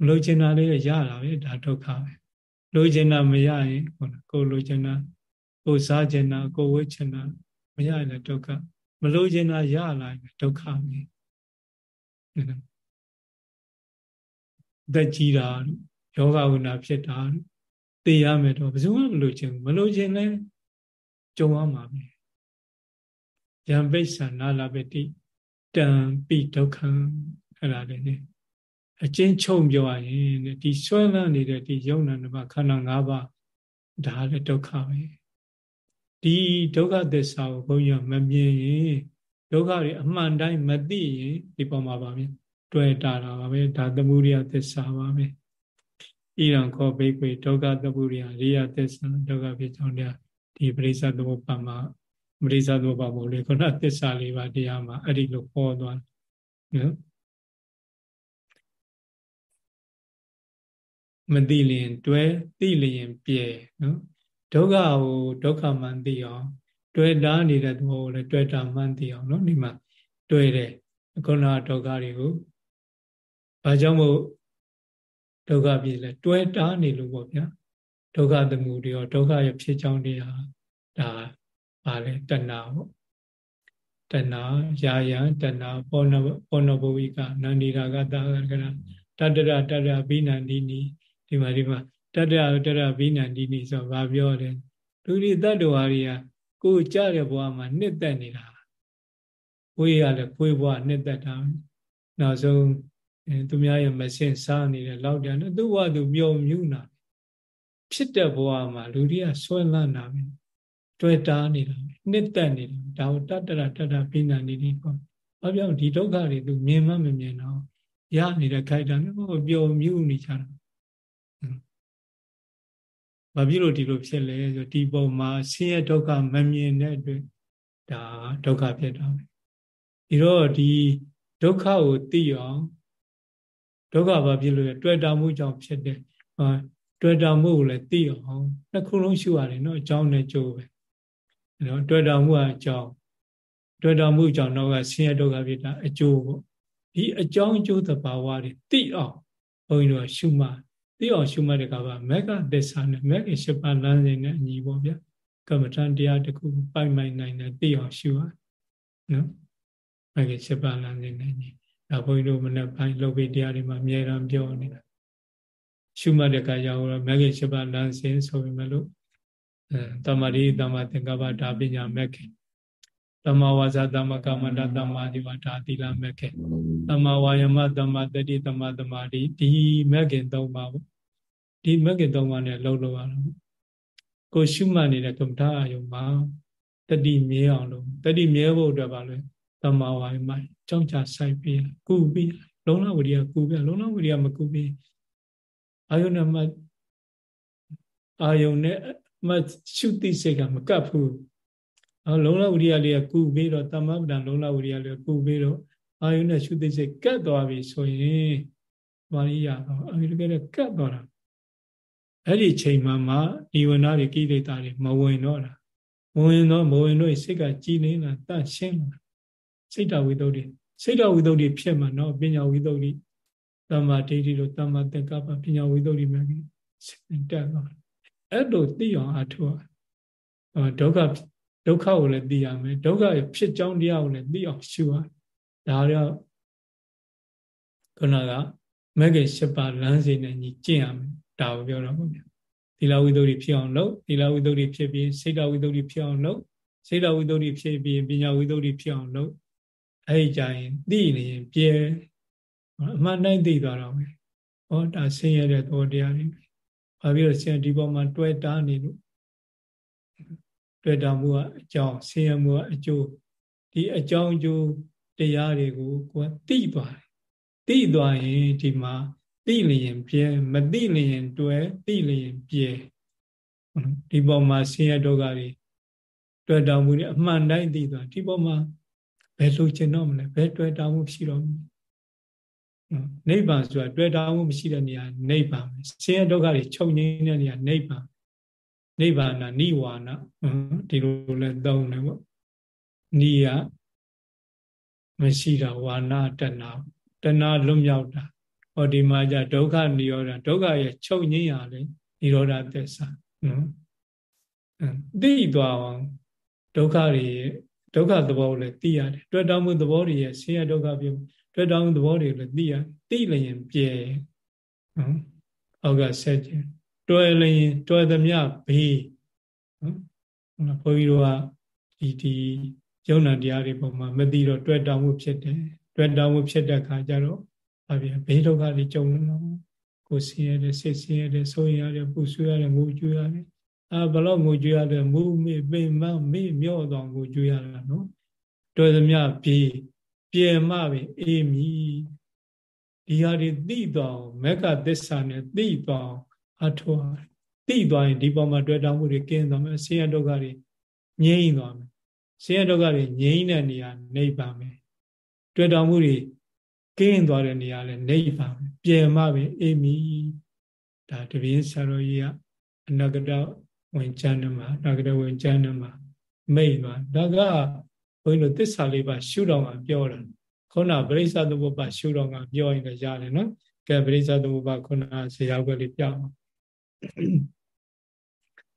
မလိုချင်တာလေးရတာပဲဒါဒုက္ခပဲလိုချင်တာမရရင်ဟုတ်လားကိုလိုချင်တာ ကိုစားချင်တာကိုဝှချင်တာမရရင်ဒုက္ခမလိုချင်တာရလာရင်ဒုက္ခပဲသက်ကြီးတာယောဂဝိနာဖြစ်တာသိရမယ်တော့ဘယ်သူမှမလိုချင်ဘူးမလိုချင်လဲကြုံရမှာပဲယံပိဿာနာလပတိတံပိဒုက္ခံအဲ့ဒါလေး ਨੇ အချင်းချုပ်ပြောရရင်ဒီဆွဲလန်းနေတဲ့ဒီယုံနာနှစ်ပါးခန္ဓာ၅ပါးဒါလည်းဒုက္ခပဲ ဒီဒုက္ခသစ္စာကိုဘုန်းကြီးမမြင်ရင်ဒုက္ခတွေအမှန်တိုင်းမသိရင်ဒီပုံမှာပါပဲတွေ့တာတာပါပဲဒါသမုဒိယသစ္စာပါပဲဣရံခောဘိကွေဒုက္ခသမုဒိယရိယသစ္စာဒုက္ခဖြစ်ကြောင်းတရားဒီပရိစ္ဆသမုပ္ပါမှာပရိစ္ဆသမုပ္ပါဘုံလေးခုနသစ္စာလေးပါတရားမှာအဲ့ဒီလိုဟောသွားနော်မသိလျင်တွဲသိလျင်ပြဲနော် ဒုက္ခကိုဒုက္ခမှန်သိအောင်တွဲတားနေတဲ့သဘောကိုလည်းတွဲတာမှန်သိအောင်နော်ဒီမှာတွဲတယ်ခုနဒုက္ခတွေကိုဘာကြောင့်မို့ဒုက္ခဖြစ်လဲတွဲတားနေလို့ပေါ့ဗျာဒုက္ခသမှုတွေရောဒုက္ခရဲ့ဖြစ်ကြောင်းတွေဟာဒါပါလေတဏှာပေါ့တဏှာယာယံတဏှာပောနပောနဘဝိကနန္ဒီရာဂတာကရတတရတရဘိနန္ဒီနီဒီမှာဒီမှာ တတရတရဘိနန္ဒီနီဆိုဘာပြောလဲလူတွေတတ္တဝါတွေကကိုယ်ကြတဲ့ဘဝမှာနှစ်သက်နေတာဝေးရလဲခွေးဘဝနှစ်သက်တာနောက်ဆုံးသူများရဲ့မစင်စားနေတဲ့လောက်တည်းနော်သူ့ဘဝသူမြုံမြူးနာဖြစ်တဲ့ဘဝမှာလူတွေကဆွဲလန်းတာပဲတွေ့တာနေတာနှစ်သက်နေတာဒါကိုတတ္တရတတ္တဘိနန္ဒီနီပေါ့ဘာပြောဒီဒုက္ခတွေသူမြင်မှမမြင်တော့ရနေတဲ့ခိုက်တာမျိုးပျော်မြူးနေကြတာ ဘာဖြစ်လို့ဒီလိုဖြစ်လဲဆိုဒီပုံမှာဆင်းရဲဒုက္ခမမြင်တဲ့အတွက်ဒါဒုက္ခဖြစ်တာပဲဒီတော့ဒီဒုက္ခကိုသိအောင်ဒုက္ခဘာဖြစ်လို့လဲတွေ့တာမှုကြောင့်ဖြစ်တယ်ဟာတွေ့တာမှုကိုလည်းသိအောင်နှစ်ခုလုံးရှုရတယ်နော်အကြောင်းနဲ့ကြိုးပဲနော်တွေ့တာမှုကအကြောင်းတွေ့တာမှုကြောင့်တော့ဆင်းရဲဒုက္ခဖြစ်တာအကျိုးပေါ့ဒီအကြောင်းအကျိုးသဘာဝတွေသိအောင်ဘုန်းကြီးတို့ရှုမှတ် သိအောင်ရှုမှတ်တဲ့ကဘာမက်ကသစ္စာနဲ့မက်ကရှစ်ပါးလမ်းစဉ်နဲ့အညီပေါ့ဗျာကမ္မထံတရားတစ်ခုပိုက်မိုက်နိုင်တဲ့သိအောင်ရှုရနော်မက်ကရှစ်ပါးလမ်းစဉ်နဲ့ညီဒါဘုန်းကြီးတို့မနေ့ပိုင်းလုပ်ပြီးတရားတွေမှာအများအားပြောနေတာရှုမှတ်တဲ့ကရောက်တော့မက်ကရှစ်ပါးလမ်းစဉ်ဆိုပေမဲ့လို့အဲတမရိတမသင်္ကပ္ပဒါပညာမက်ခင် တမဝါစာတမကမ္မန္တတမဒီဝဒါသီလမက်ခင်တမဝါယမတမတတိတမတမာဒီဒီမက်ခင်သုံးပါပေါ့ဒီမက်ခင်သုံးပါနဲ့လှုပ်လို့ရတော့ကိုရှုမှတ်နေတဲ့ကမ္မထာအယုံမှာတတိမြဲအောင်လို့တတိမြဲဖို့အတွက်ပါလဲတမဝါယမကြောင့်ချဆိုင်ပြီးကုပြီးလုံးလဝရိယကုပြီးလုံးလဝရိယမကုပြီးအာယုန်နဲ့မအာယုန်နဲ့မရှုသိစိတ်ကမကပ်ဘူး အော်လုံလဝိရိယလေးကကုပြီးတော့တမ္မပဒံလုံလဝိရိယလေးကကုပြီးတော့အာယုနဲ့ရှုသိစိတ်ကတ်သွားပြီဆိုရင်မာရိယာတော့အာယုတကယ်ကတ်သွားတာအဲ့ဒီချိန်မှမှဒီဝနာတွေကိလေသာတွေမဝင်တော့တာမဝင်တော့မဝင်တော့စိတ်ကကြည်နေတာတန့်ရှင်းလာစိတ်တဝိသုဒ္ဓိစိတ်တဝိသုဒ္ဓိဖြစ်မှာနော်ပညာဝိသုဒ္ဓိတမ္မာဒိဋ္ဌိတို့တမ္မာတက္ကပပညာဝိသုဒ္ဓိမြတ်ကြီးတက်သွားအဲ့လိုသိအောင်အထောက်ဒုက္ခ ဒုက္ခကိုလည်းသိရမယ်ဒုက္ခရဲ့ဖြစ်ကြောင်းတရားကိုလည်းသိအောင်ရှုရဒါတော့ခုနကမဂ္ဂင်၈ပါးလမ်းစဉ်နဲ့ညီကျင့်ရမယ်ဒါကိုပြောတော့ဗျာသီလဝိသုဒ္ဓိဖြစ်အောင်လုပ်သီလဝိသုဒ္ဓိဖြစ်ပြီးစိတ်တဝိသုဒ္ဓိဖြစ်အောင်လုပ်စိတ်တဝိသုဒ္ဓိဖြစ်ပြီးပညာဝိသုဒ္ဓိဖြစ်အောင်လုပ်အဲ့ဒီကြရင်သိနေရင်ပြဲအမှန်တိုင်းသိသွားတော့မယ်ဟောဒါဆင်းရဲတဲ့သဘောတရားတွေဘာဖြစ်လို့ဆင်းရဲဒီပေါ်မှာတွဲတားနေလို့ တွေ့တာမှုကအကြောင်းဆင်းရဲမှုကအကျိုးဒီအကြောင်းအကျိုးတရားတွေကိုကိုယ်သိသွားတယ်သိသွားရင်ဒီမှာသိလျင်ပြဲမသိလျင်တွဲသိလျင်ပြဲဒီပေါ်မှာဆင်းရဲဒုက္ခတွေတွေ့တာမှုတွေအမှန်တိုင်းသိသွားဒီပေါ်မှာဘယ်လိုကျင်တော့မလဲဘယ်တွေ့တာမှုဖြစ်တော့မလဲနိဗ္ဗာန်ဆိုတာတွေ့တာမှုမရှိတဲ့နေရာနိဗ္ဗာန်ပဲဆင်းရဲဒုက္ခတွေချုပ်ငြိမ်းတဲ့နေရာနိဗ္ဗာန် နိဗ္ဗာန်နိဝါနဒီလိုလဲသုံးတယ်ပေါ့နိယမရှိတာဝါနာတဏတဏလွတ်မြောက်တာဟောဒီမှာじゃဒုက္ခនិရောဓဒုက္ခရဲ့ချုပ်ငြိမ်းရလေនិရောဓသစ္စာနော်သိသွားအောင်ဒုက္ခတွေဒုက္ခသဘောကိုလည်းသိရတယ်တွေ့တောင်းမှုသဘောတွေရဲ့ဆင်းရဲဒုက္ခပြုတွေ့တောင်းမှုသဘောတွေကိုလည်းသိရသိလျင်ပြဲနော်အောက်ကဆက်ခြင်း တွယ်လျင်တွယ်သမျှဘေးနော်ဘုန်းကြီးတို့ကဒီဒီယုံနာတရားတွေပုံမှာမသိတော့တွေ့တောင်းမှုဖြစ်တယ်တွေ့တောင်းမှုဖြစ်တဲ့ခါကျတော့ဘာဖြစ်ဘေးဒုက္ခတွေကြုံလို့ကိုယ်ဆင်းရဲတယ်စိတ်ဆင်းရဲတယ်ဆိုးရတယ်ပူဆွေးရတယ်ငိုကြွရတယ်အာဘလို့ငိုကြွရတယ်မူမေပင်မမေ့မြော့တော့ငိုကြွရတာနော်တွေ့သမျှပြေပြေမပဲအေးမီဒီဟာတွေသိတော့မက်ကသစ္စာနဲ့သိတော့ အထောက်သိသွားရင်ဒီပေါ်မှာတွေ့တောင်းမှုတွေကင်းသွားမယ်ဆင်းရဲဒုက္ခတွေငြိမ့်သွားမယ်ဆင်းရဲဒုက္ခတွေငြိမ့်တဲ့နေရာနိဗ္ဗာန်ပဲတွေ့တောင်းမှုတွေကင်းသွားတဲ့နေရာလဲနိဗ္ဗာန်ပဲပြေမပဲအေးမီဒါတပင်းဆရာတော်ကြီးကအနဂတဝင်ကျမ်းမှာအနဂတဝင်ကျမ်းမှာမိတ်သွားဒါကဘုန်းကြီးတို့သစ္စာလေးပါရှုတော်မှာပြောတာခုနပရိစ္ဆသမုပ္ပါရှုတော်မှာပြောရင်လည်းရတယ်နော်ကဲပရိစ္ဆသမုပ္ပါခုနဆရာဘက်လေးပြအောင်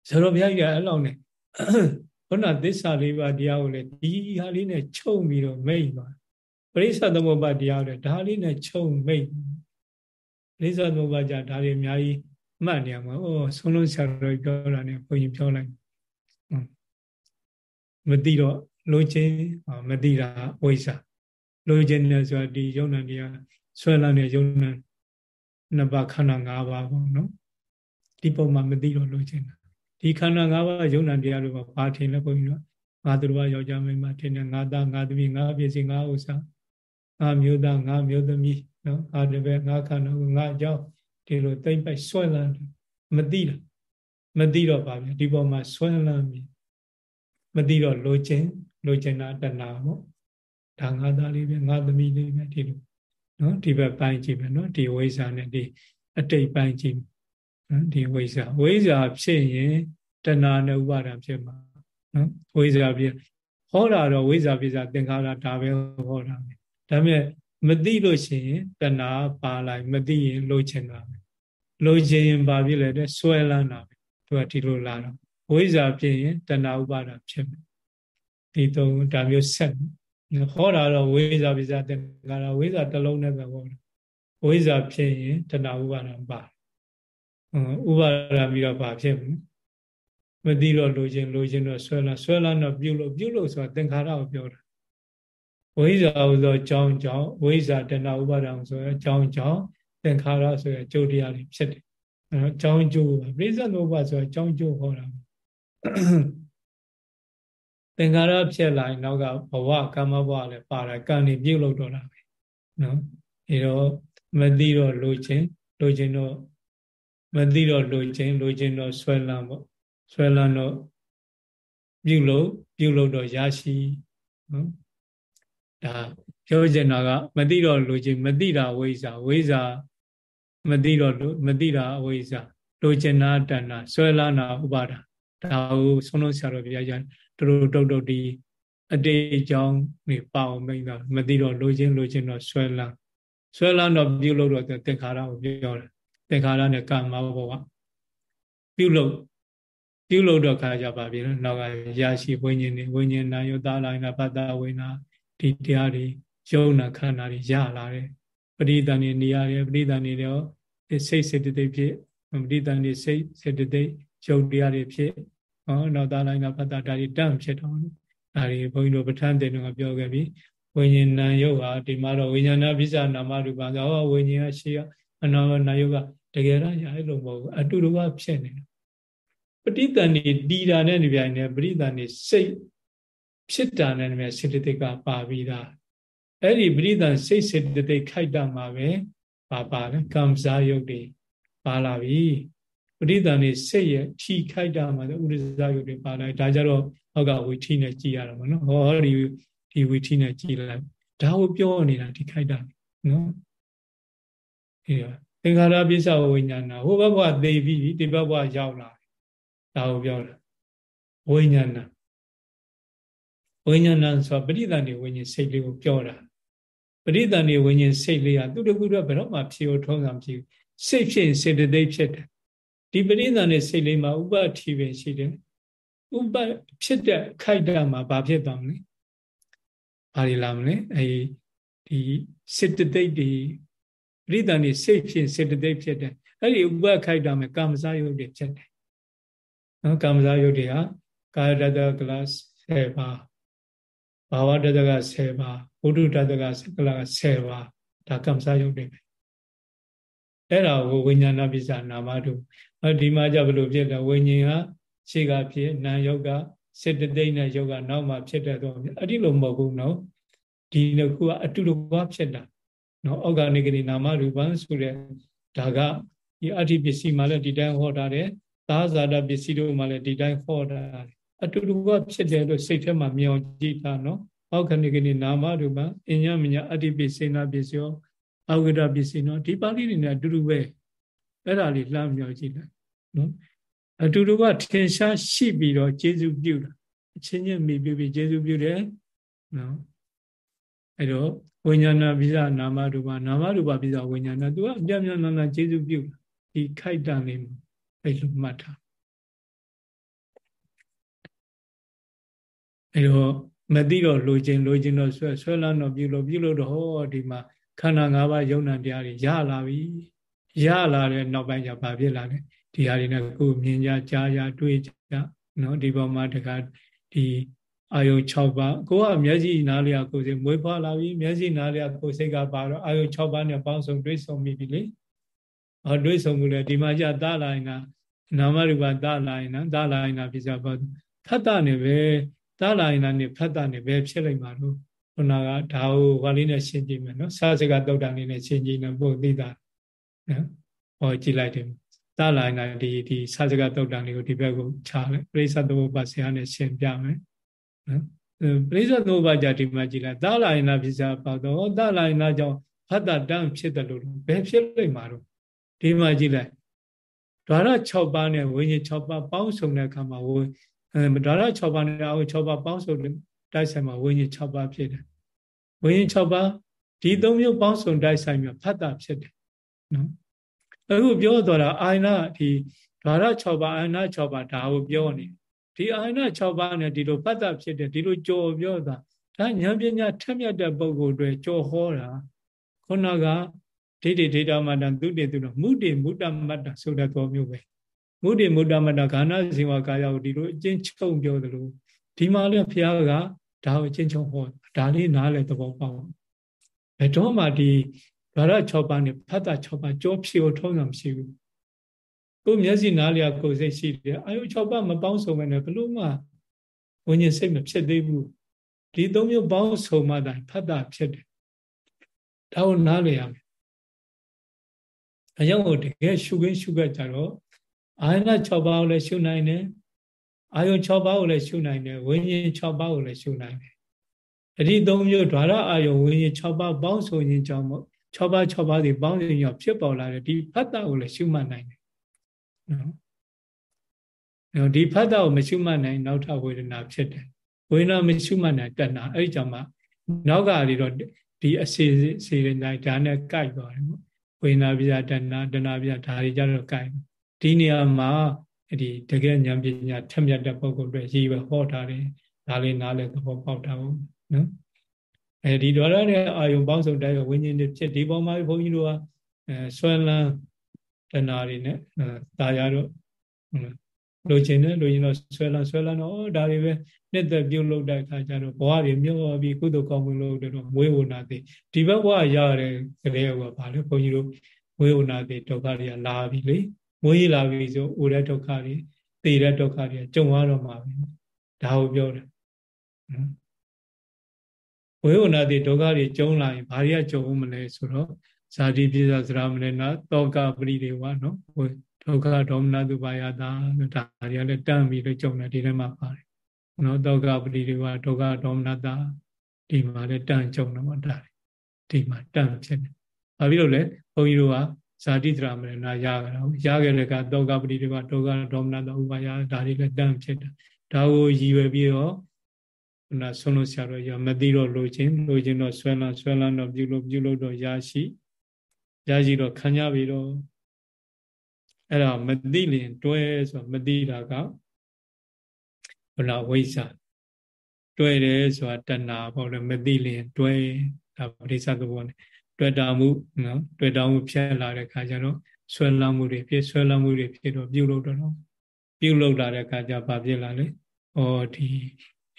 ဆရာတော်ဘုရားကြီးကအဲ့လောက်နဲ့ခုနသစ္စာလေးပါတရားကိုလေဒီဟာလေးနဲ့ချုပ်ပြီးတော့မိတ်သွားပရိစ္ဆသမုပ္ပါတရားကိုဒါလေးနဲ့ချုပ်မိတ်ပရိစ္ဆသမုပ္ပါကြဒါတွေအများကြီးမှတ်နေရမှာဩဆုံးလုံးဆရာတော်ပြောတာနဲ့ဘုန်းကြီးပြောလိုက်မသိတော့လိုချင်မသိတာဝိဇ္ဇာလိုချင်တယ်ဆိုတာဒီယုံနာတရားဆွဲလန်းတဲ့ယုံနာနှစ်ပါးခန္ဓာ၅ပါးပေါ့နော် ဒီပုံမှာမသိတော့လိုချင်တာဒီခန္ဓာ၅ပါးယုံနာတရားတွေမှာဘာထင်လဲဘုန်းကြီးတို့ငါတို့ဘာယောက်ျားမိန်းမထင်တယ်ငါသားငါသမီးငါပစ္စည်းငါဥစ္စာငါမျိုးသားငါမျိုးသမီးနော်ငါတပည့်ငါခန္ဓာငါအကြောင်းဒီလိုတိမ့်ပိုက်ဆွဲလန်းတယ်မသိတာမသိတော့ပါဗျဒီပေါ်မှာဆွဲလန်းပြီမသိတော့လိုချင်လိုချင်တာတဏှာပေါ့ဒါငါသားလေးပဲငါသမီးလေးပဲဒီလိုနော်ဒီဘက်ပိုင်းကြည့်မယ်နော်ဒီဝိဇ္ဇာနဲ့ဒီအတိတ်ပိုင်းကြည့် နော်ဒီဝိဇ္ဇာဝိဇ္ဇာဖြစ်ရင်တဏှာနဲ့ဥပါဒံဖြစ်မှာနော်ဝိဇ္ဇာဖြစ်ဟောတာတော့ဝိဇ္ဇာပြစ္ဆာသင်္ခါရဒါပဲဟောတာပဲဒါပေမဲ့မသိလို့ရှိရင်တဏှာပါလိုက်မသိရင်လိုချင်တာပဲလိုချင်ရင်ဘာဖြစ်လဲတဲ့ဆွဲလန်းတာပဲသူကဒီလိုလာတော့ဝိဇ္ဇာဖြစ်ရင်တဏှာဥပါဒံဖြစ်မယ်ဒီသုံးဒါမျိုးဆက်ဟောတာတော့ဝိဇ္ဇာပိဇာတင်္ကာရဝိဇ္ဇာတစ်လုံးနဲ့ပဲဟောတယ်ဝိဇ္ဇာဖြစ်ရင်တဏှာဥပါဒံပါ ဥပါဒံပြီးတော့ဘာဖြစ်မလဲမသိတော့လိုချင်လိုချင်တော့ဆွဲလာဆွဲလာတော့ပြုတ်လို့ပြုတ်လို့ဆိုတာသင်္ခါရကိုပြောတာဝိဇ္ဇာဟူသောအကြောင်းကြောင့်ဝိဇ္ဇာတဏှာဥပါဒံဆိုတဲ့အကြောင်းကြောင့်သင်္ခါရဆိုတဲ့အကျိုးတရားတွေဖြစ်တယ်အဲတော့အကြောင်းကျိုးပါပြိဿနောဘဆိုတဲ့အကြောင်းကျိုးဟောတာသင်္ခါရဖြစ်လာရင်နောက်ကဘဝကာမဘဝလည်းပါတာကံနေပြုတ်လို့တော့တာပဲနော်အဲတော့မသိတော့လိုချင်လိုချင်တော့ မသိတော့လိုချင်လိုချင်တော့ဆွဲလန်းပေါ့ဆွဲလန်းတော့ပြုတ်လို့ပြုတ်လို့တော့ရရှိနော်ဒါပြောချင်တာကမသိတော့လိုချင်မသိတာဝိဇ္ဇာဝိဇ္ဇာမသိတော့မသိတာအဝိဇ္ဇာလိုချင်တာတဏ္ဍဆွဲလန်းတာဥပါဒဒါကိုဆုံးလုံးဆရာတော်ဘုရားကြီးတို့တုတ်တုတ်ဒီအတိတ်အကြောင်းနေပါအောင်မိန်တာမသိတော့လိုချင်လိုချင်တော့ဆွဲလန်းဆွဲလန်းတော့ပြုလို့တော့သင်္ခါရကိုပြောတယ် သင်္ခါရနဲ့ကာမဘဝပြုလို့ပြုလို့တော့ခါကြပါပြီနော်နောက်ကရရှိဝိညာဉ်တွေဝိညာဉ်နာယောသားလိုင်းနာဘတ္တဝိနာဒီတရားတွေယုံနာခန္ဓာတွေရလာတယ်ပရိသန်နေနေရတယ်ပရိသန်နေတော့စိတ်စေတသိက်ဖြစ်ပရိသန်နေစိတ်စေတသိက်ယုံတရားတွေဖြစ်ဟောနောက်သားလိုက်နာဖတ်တာဒါတွေတန့်ဖြစ်တော့ဒါတွေဘုန်းကြီးတို့ပဋ္ဌာန်းတင်တော့ပြောခဲ့ပြီဝိညာဉ်နာယုတ်ဟာဒီမှာတော့ဝိညာဏပိစ္ဆာနာမရူပဆိုဟောဝိညာဉ်ကရှိအနောနာယုတ်က တကယ်တော့ရအဲ့လိုမဟုတ်ဘူးအတူတူကဖြစ်နေတာပဋိသန္ဓေတီတာနဲ့ဒီပြိုင်နဲ့ပဋိသန္ဓေစိတ်ဖြစ်တာနဲ့မြဲစေတသိက်ကပါပြီးသားအဲ့ဒီပဋိသန္စိတ်စေတသိက်ခိုက်တာမှာပဲပါပါလဲကံစားယုတ်တွေပါလာပြီပဋိသန္ဓေစိတ်ရဲ့ထီခိုက်တာမှာဥဒိစ္စယုတ်တွေပါလိုက်ဒါကြတော့အောက်ကဝီထီနဲ့ကြည်ရတာပေါ့နော်ဟောဒီဒီဝီထီနဲ့ကြည်လိုက်ဒါကိုပြောနေတာဒီခိုက်တာနော်ဒီ သင်္ခါရပစ္စဝိညာဏဟိုဘက်ဘဝသိပြီးဒီဘက်ဘဝရောက်လာဒါကိုပြောတာဝိညာဏဝိညာဏဆိုပရိသန္တိဝိညာဉ်စိတ်လေးကိုပြောတာပရိသန္တိဝိညာဉ်စိတ်လေးကသူတကူတော့ဘယ်တော့မှဖြေဖို့ထုံးစံမရှိဘူးစိတ်ဖြစ်စေတသိက်ဖြစ်တယ်ဒီပရိသန္တိစိတ်လေးမှာဥပထီပင်ရှိတယ်ဥပဖြစ်တဲ့ခိုက်တာမှာဘာဖြစ်သွားမလဲဘာတွေလာမလဲအဲဒီစေတသိက်တွေ ပရိသန္တိစိတ်ဖြစ်စေတသိက်ဖြစ်တယ်အဲ့ဒီဥပခိုက်တာမှာကာမစာယုတ်တွေဖြစ်တယ်နော်ကာမစာယုတ်တွေဟာကာယတတကလ10ပါးဘာဝတတက10ပါးဝုဒ္ဓတတကကလ10ပါးဒါကာမစာယုတ်တွေပဲအဲ့ဒါကိုဝိညာဏပိစာနာမတုဒီမှာကြဘလို့ဖြစ်လဲဝိညာဉ်ဟာရှေ့ကဖြစ်နာယုတ်ကစေတသိက်နဲ့ယုတ်ကနောက်မှဖြစ်တဲ့တော့အဲ့ဒီလိုမဟုတ်ဘူးနော်ဒီနှစ်ခုကအတူတကွဖြစ်တာ နော်အောက်ကနေကနေနာမရူပံဆိုတဲ့ဒါကဒီအဋ္ဌိပစ္စည်းမှလည်းဒီတိုင်းဟောထားတယ်သာဇာတပစ္စည်းတို့မှလည်းဒီတိုင်းဟောထားတယ်အတူတူကဖြစ်တယ်လို့စိတ်ထဲမှာမြင်အောင်ကြည့်တာနော်အောက်ကနေကနေနာမရူပံအညမညာအဋ္ဌိပစ္စေနာပစ္စယောအဝိဒပစ္စည်းနော်ဒီပါဠိတွေနဲ့အတူတူပဲအဲ့ဒါလေးလှမ်းမြောက်ကြည့်လိုက်နော်အတူတူကထင်ရှားရှိပြီးတော့ကျေစုပြုတာအချင်းချင်းမိပြုပြီးကျေစုပြုတယ်နော်အဲ့တော့ ဝိညာဏပိစနာမရူပနာမရူပပိစဝိညာဏသူကအပြပြနာနာကျေစုပြုဒီခိုက်တန်လေးအဲ့လိုမှတ်ထားအဲ့တော့မသိတော့လိုချင်လိုချင်တော့ဆွဲဆွဲလန်းတော့ပြုလို့ပြုလို့တော့ဟောဒီမှာခန္ဓာ၅ပါးယုံနာတရားတွေရလာပြီရလာတဲ့နောက်ပိုင်းကျဘာဖြစ်လာလဲဒီဟာတွေနဲ့ကိုမြင်ကြကြားကြတွေ့ကြနော်ဒီပေါ်မှာတခါဒီ အာယုံ6ပါးကိုကမျက်စိနားလျာကိုယ်စိတ်မွေးဖွားလာပြီမျက်စိနားလျာကိုယ်စိတ်ကပါတော့အာယုံ6ပါးနဲ့ပေါင်းစုံတွေ့ဆုံပြီလေဟောတွေ့ဆုံမှုလေဒီမှာကြတာလာရင်နာမရူပတာလာရင်နာတာလာရင်နာပြစားပါဖတ်တာနေပဲတာလာရင်နာနေဖတ်တာနေပဲဖြစ်လိုက်မှာလို့ခုနကဒါကိုဟောလေးနဲ့ရှင်းကြည့်မယ်နော်စာစကတုတ်တန်လေးနဲ့ရှင်းကြည့်နေပို့သိတာနော်ဟောကြည့်လိုက်တယ်တာလာရင်နာဒီဒီစာစကတုတ်တန်လေးကိုဒီဘက်ကိုခြားလိုက်ပြိဿသမုပ္ပါဆရာနဲ့ရှင်းပြမယ် နော်ပရိစ္ဆေသမုပ္ပါကြဒီမှာကြည်လိုက်သာလာယနာဖြစ်စားပေါ့တော့သာလာယနာကြောင့်ဖတ်တာတန်းဖြစ်တယ်လို့ဘယ်ဖြစ်လိမ့်မှာတော့ဒီမှာကြည်လိုက်ဓာရ6ပါးနဲ့ဝိညာဉ်6ပါးပေါင်းစုံတဲ့အခါမှာဝိအဲဓာရ6ပါးနဲ့အဝိ6ပါးပေါင်းစုံတဲ့တိုက်ဆိုင်မှာဝိညာဉ်6ပါးဖြစ်တယ်ဝိညာဉ်6ပါးဒီသုံးမျိုးပေါင်းစုံတိုက်ဆိုင်မှာဖတ်တာဖြစ်တယ်နော်အခုပြောတော့တာအာယနာဒီဓာရ6ပါးအာယနာ6ပါးဒါကိုပြောနေ ဒီအာရဏ6ပါးနဲ့ဒီလိုပတ်သက်ဖြစ်တဲ့ဒီလိုကြော်ပြောတာဒါဉာဏ်ပညာထက်မြက်တဲ့ပုဂ္ဂိုလ်တွေကြော်ဟောတာခုနကဒိဋ္ဌိဒိဋ္ဌမတ္တသုတေသူတော့မုတေမုတ္တမတ္တဆိုတဲ့သောမျိုးပဲမုတေမုတ္တမတ္တခန္ဓာဇင်ဝကာယကိုဒီလိုအချင်းချုပ်ပြောသလိုဒီမှာလည်းဘုရားကဒါကိုအချင်းချုပ်ဟောဒါလေးနားလဲသဘောပေါက်ဘယ်တော့မှဒီဓာရ6ပါးနဲ့ဖတ်တာ6ပါးကြောဖြေကိုထုံးတာမရှိဘူး ကိုမျက်စိနားလျာကိုစိတ်ရှိတယ်အာယု6ပါးမပေါင်းစုံမနဲ့ဘလို့မှဝိညာဉ်စိတ်မဖြစ်သေးဘူးဒီသုံးမျိုးပေါင်းစုံမှတိုင်ဖတ်တာဖြစ်တယ်ဒါကိုနားလည်ရမယ်အကြောင်းကိုတကယ်ရှုခင်းရှုခက်ကြတော့အာယနာ6ပါးကိုလည်းရှုနိုင်တယ်အာယု6ပါးကိုလည်းရှုနိုင်တယ်ဝိညာဉ်6ပါးကိုလည်းရှုနိုင်တယ်အဒီသုံးမျိုးဓာရအာယုဝိညာဉ်6ပါးပေါင်းစုံခြင်းကြောင့်မို့6ပါး6ပါးတွေပေါင်းစုံရောဖြစ်ပေါ်လာတဲ့ဒီဖတ်တာကိုလည်းရှုမှတ်နိုင်တယ် နော်ဒီဖတ်တာကိုမရှုမှတ်နိုင်နောက်ထပ်ဝေဒနာဖြစ်တယ်ဝေဒနာမရှုမှတ်နိုင်တဏှာအဲ့ဒီကြောင့်မှနောက်ကလေးတော့ဒီအစေစေရနိုင်ဒါနဲ့ကြိုက်သွားတယ်ပေါ့ဝေဒနာပြတဏှာတဏှာပြဒါတွေကြတော့ကြိုက်ဒီနေရာမှာဒီတကယ်ဉာဏ်ပညာထက်မြက်တဲ့ပုဂ္ဂိုလ်တွေရေးပဲဟောထားတယ်ဒါလေးနားလဲသဘောပေါက်တာပေါ့နော်အဲဒီတော့လည်းအာယုံပေါင်းစုံတိုင်းဝိညာဉ်တွေဖြစ်ဒီပေါ်မှာဘုန်းကြီးတို့ကအဲဆွဲလန်း တဏှာတွေနဲ့တာယာတို့လိုချင်တယ်လိုချင်တော့ဆွဲလန်းဆွဲလန်းတော့ဒါတွေပဲနှစ်သက်ပြုတ်လုတဲ့အခါကျတော့ဘဝတွေမြုပ်သွားပြီးကုသိုလ်ကောင်းမှုလုပ်တော့မွေးဝနာသိဒီဘက်ဘဝရတဲ့ကလေးကဘာလဲဘုန်းကြီးတို့မွေးဝနာသိဒုက္ခတွေကလာပြီလေမွေးလာပြီဆိုအိုတဲ့ဒုက္ခတွေသိတဲ့ဒုက္ခတွေကြုံရတော့မှာပဲဒါကိုပြောတယ်နော်ဝေဝနာတိဒုက္ခတွေကြုံလာရင်ဘာတွေကကြုံမလဲဆိုတော့ ဇာတိပိစသရမဏေနာတောကပရိဒေဝနော်ဒုက္ခဒေါမနတုပါယတာဒါတွေကလည်းတန့်ပြီးတော့ကြုံတယ်ဒီထဲမှာပါတယ်နော်တောကပရိဒေဝဒုက္ခဒေါမနတာဒီမှာလည်းတန့်ကြုံတယ်ပေါ့ဒါဒီမှာတန့်ဖြစ်တယ်ဘာဖြစ်လို့လဲဘုန်းကြီးတို့ကဇာတိတရာမရဏရကြတာရခဲ့တဲ့ကတောကပတိတွေကတောကဒေါမနတဥပါယဒါတွေလည်းတန့်ဖြစ်တာဒါကိုရည်ရွယ်ပြီးတော့ခုနဆုံးလို့ဆရာတော်ရမသိတော့လိုချင်းလိုချင်းတော့ဆွဲလန်းဆွဲလန်းတော့ပြုလို့ပြုလို့တော့ရရှိ ရရှိတော့ခံရပြီတော့အဲ့ဒါမသိလင်တွဲဆိုမသိတာကခုနဝိဇ္ဇာတွဲတယ်ဆိုတာတဏှာပေါ့လေမသိလင်တွဲဒါပရိစ္ဆသဘောနဲ့တွေ့တာမှုနော်တွေ့တာမှုဖြစ်လာတဲ့ခါကျတော့ဆွဲလမ်းမှုတွေဖြစ်ဆွဲလမ်းမှုတွေဖြစ်တော့ပြုလုပ်တော့ပြုလုပ်လာတဲ့ခါကျဘာဖြစ်လာလဲဩဒီ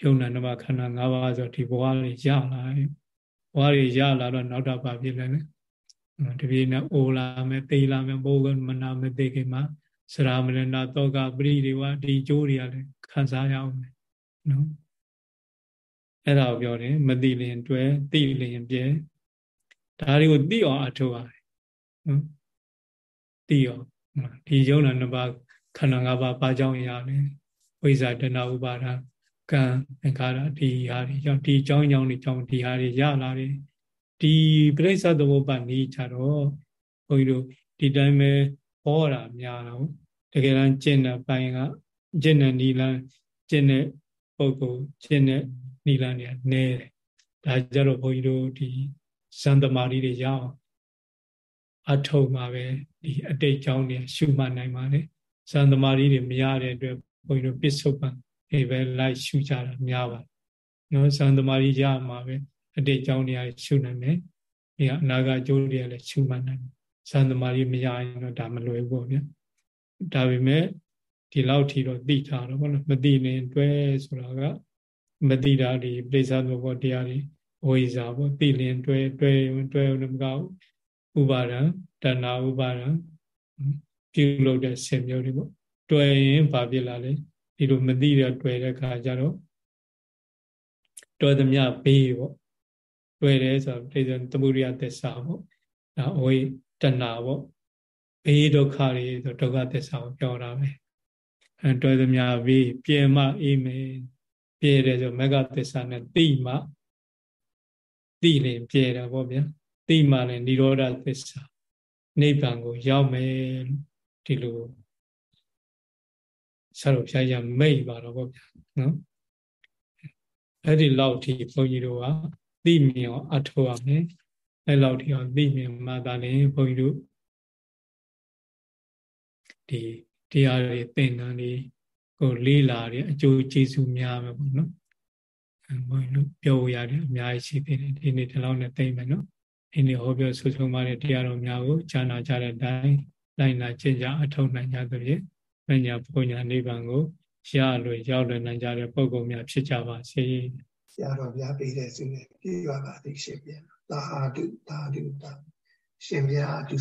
ယုံနာနမခန္ဓာ၅ပါးဆိုဒီဘဝတွေရလာဘဝတွေရလာတော့နောက်တော့ဘာဖြစ်လဲလဲ တပြေနဲ့အိုလာမယ်တေးလာမယ်ဘောကမနာမသိခင်မှာစရာမရဏတောကပရိဒီဝဒီကျိုးတွေကလည်းခံစားရအောင်မယ်နော်အဲ့ဒါကိုပြောတယ်မသိလျင်တွဲသိလျင်ပြဲဒါတွေကိုသိအောင်အထောက်ရတယ်နော်သိအောင်ဒီယုံနာနှစ်ပါးခန္ဓာ၅ပါးဘာကြောင့်ရလဲဝိဇ္ဇာတဏှာဥပါဒကံသင်္ခါရဒီဟာတွေကြောင့်ဒီအကြောင်းအကြောင်းတွေကြောင့်ဒီဟာတွေရလာတယ် ဒီပြိဿသမုပ္ပါနေကြတော့ဘုန်းကြီးတို့ဒီတိုင်းပဲဟောတာများတော့တကယ်တမ်းကျင့်တဲ့ပိုင်းကကျင့်တဲ့နီလန်းကျင့်တဲ့ပုဂ္ဂိုလ်ကျင့်တဲ့နီလန်းတွေနဲတယ်ဒါကြတော့ဘုန်းကြီးတို့ဒီဇန်သမารီတွေရအောင်အထုံမှာပဲဒီအတိတ်ကြောင်းတွေရှုမှတ်နိုင်ပါတယ်ဇန်သမารီတွေမရတဲ့အတွက်ဘုန်းကြီးတို့ပစ္စုပန်တွေပဲလိုက်ရှုကြတာများပါတယ်နော်ဇန်သမารီရမှာပဲ အတိတ်ကြောင်းတွေရှုနိုင်တယ်ဒီအနာဂတ်ကျိုးတွေလည်းရှုမှတ်နိုင်ဇန်သမารီမရရင်တော့ဒါမလွယ်ဘူးပေါ့ဗျာဒါပေမဲ့ဒီလောက်ထီတော့သိထားတော့ဘောနော်မသိရင်တွဲဆိုတာကမသိတာဒီပြိဿသဘောတရားတွေဝိဇာပေါ့သိလင်တွဲတွဲတွဲလို့မကောက်ဥပါဒံတဏှာဥပါဒံပြုလုပ်တဲ့ဆင်မျိုးတွေပေါ့တွဲရင်ဘာဖြစ်လာလဲဒီလိုမသိရတွဲတဲ့ခါကျတော့တွဲသမျှဘေးပေါ့ တွဲတယ်ဆိုတော့ပြိဿသမုဒိယသစ္စာပေါ့ဒါအဝိတဏှာပေါ့ဘေးဒုက္ခတွေဆိုဒုက္ခသစ္စာကိုပြောတာပဲအဲတွဲသမျှဘေးပြေမအေးမယ်ပြေတယ်ဆိုမဂ္ဂသစ္စာနဲ့တိမှသိရင်ပြဲတာပေါ့ဗျာသိမှလည်းនិရောဓသစ္စာနိဗ္ဗာန်ကိုရောက်မယ်ဒီလိုဆရာတော်ဘုရားရမိတ်ပါတော့ပေါ့ဗျာနော်အဲ့ဒီလောက်ထိဘုန်းကြီးတို့က သိမြင်အောင်အထောက်ရမယ်အဲ့လောက်ထိအောင်သိမြင်မှသာလေဘုန်းကြီးတို့ဒီတရားတွေသင်္ကန်းတွေကိုလေးလာတဲ့အကျိုးကျေးဇူးများမယ်ပေါ့နော်ဘုန်းကြီးတို့ပြောရတယ်အများကြီးရှိသေးတယ်ဒီနေ့ဒီလောက်နဲ့သိမ့်မယ်နော်ဒီနေ့ဟောပြောဆိုဆုံးပါတဲ့တရားတော်များကိုဈာနာကြတဲ့အတိုင်းလိုက်နာကျင့်ကြအထောက်နိုင်ကြသဖြင့်ပညာပညာနိဗ္ဗာန်ကိုရလွယ်ရောက်လွယ်နိုင်ကြတဲ့ပုဂ္ဂိုလ်များဖြစ်ကြပါစေ ဆရာတော်များပေးတဲ့ဆုနဲ့ပြည့်ရပါသည်ရှင်ပြန်သာဓုသာဓုသာရှင်ပြန်အတူ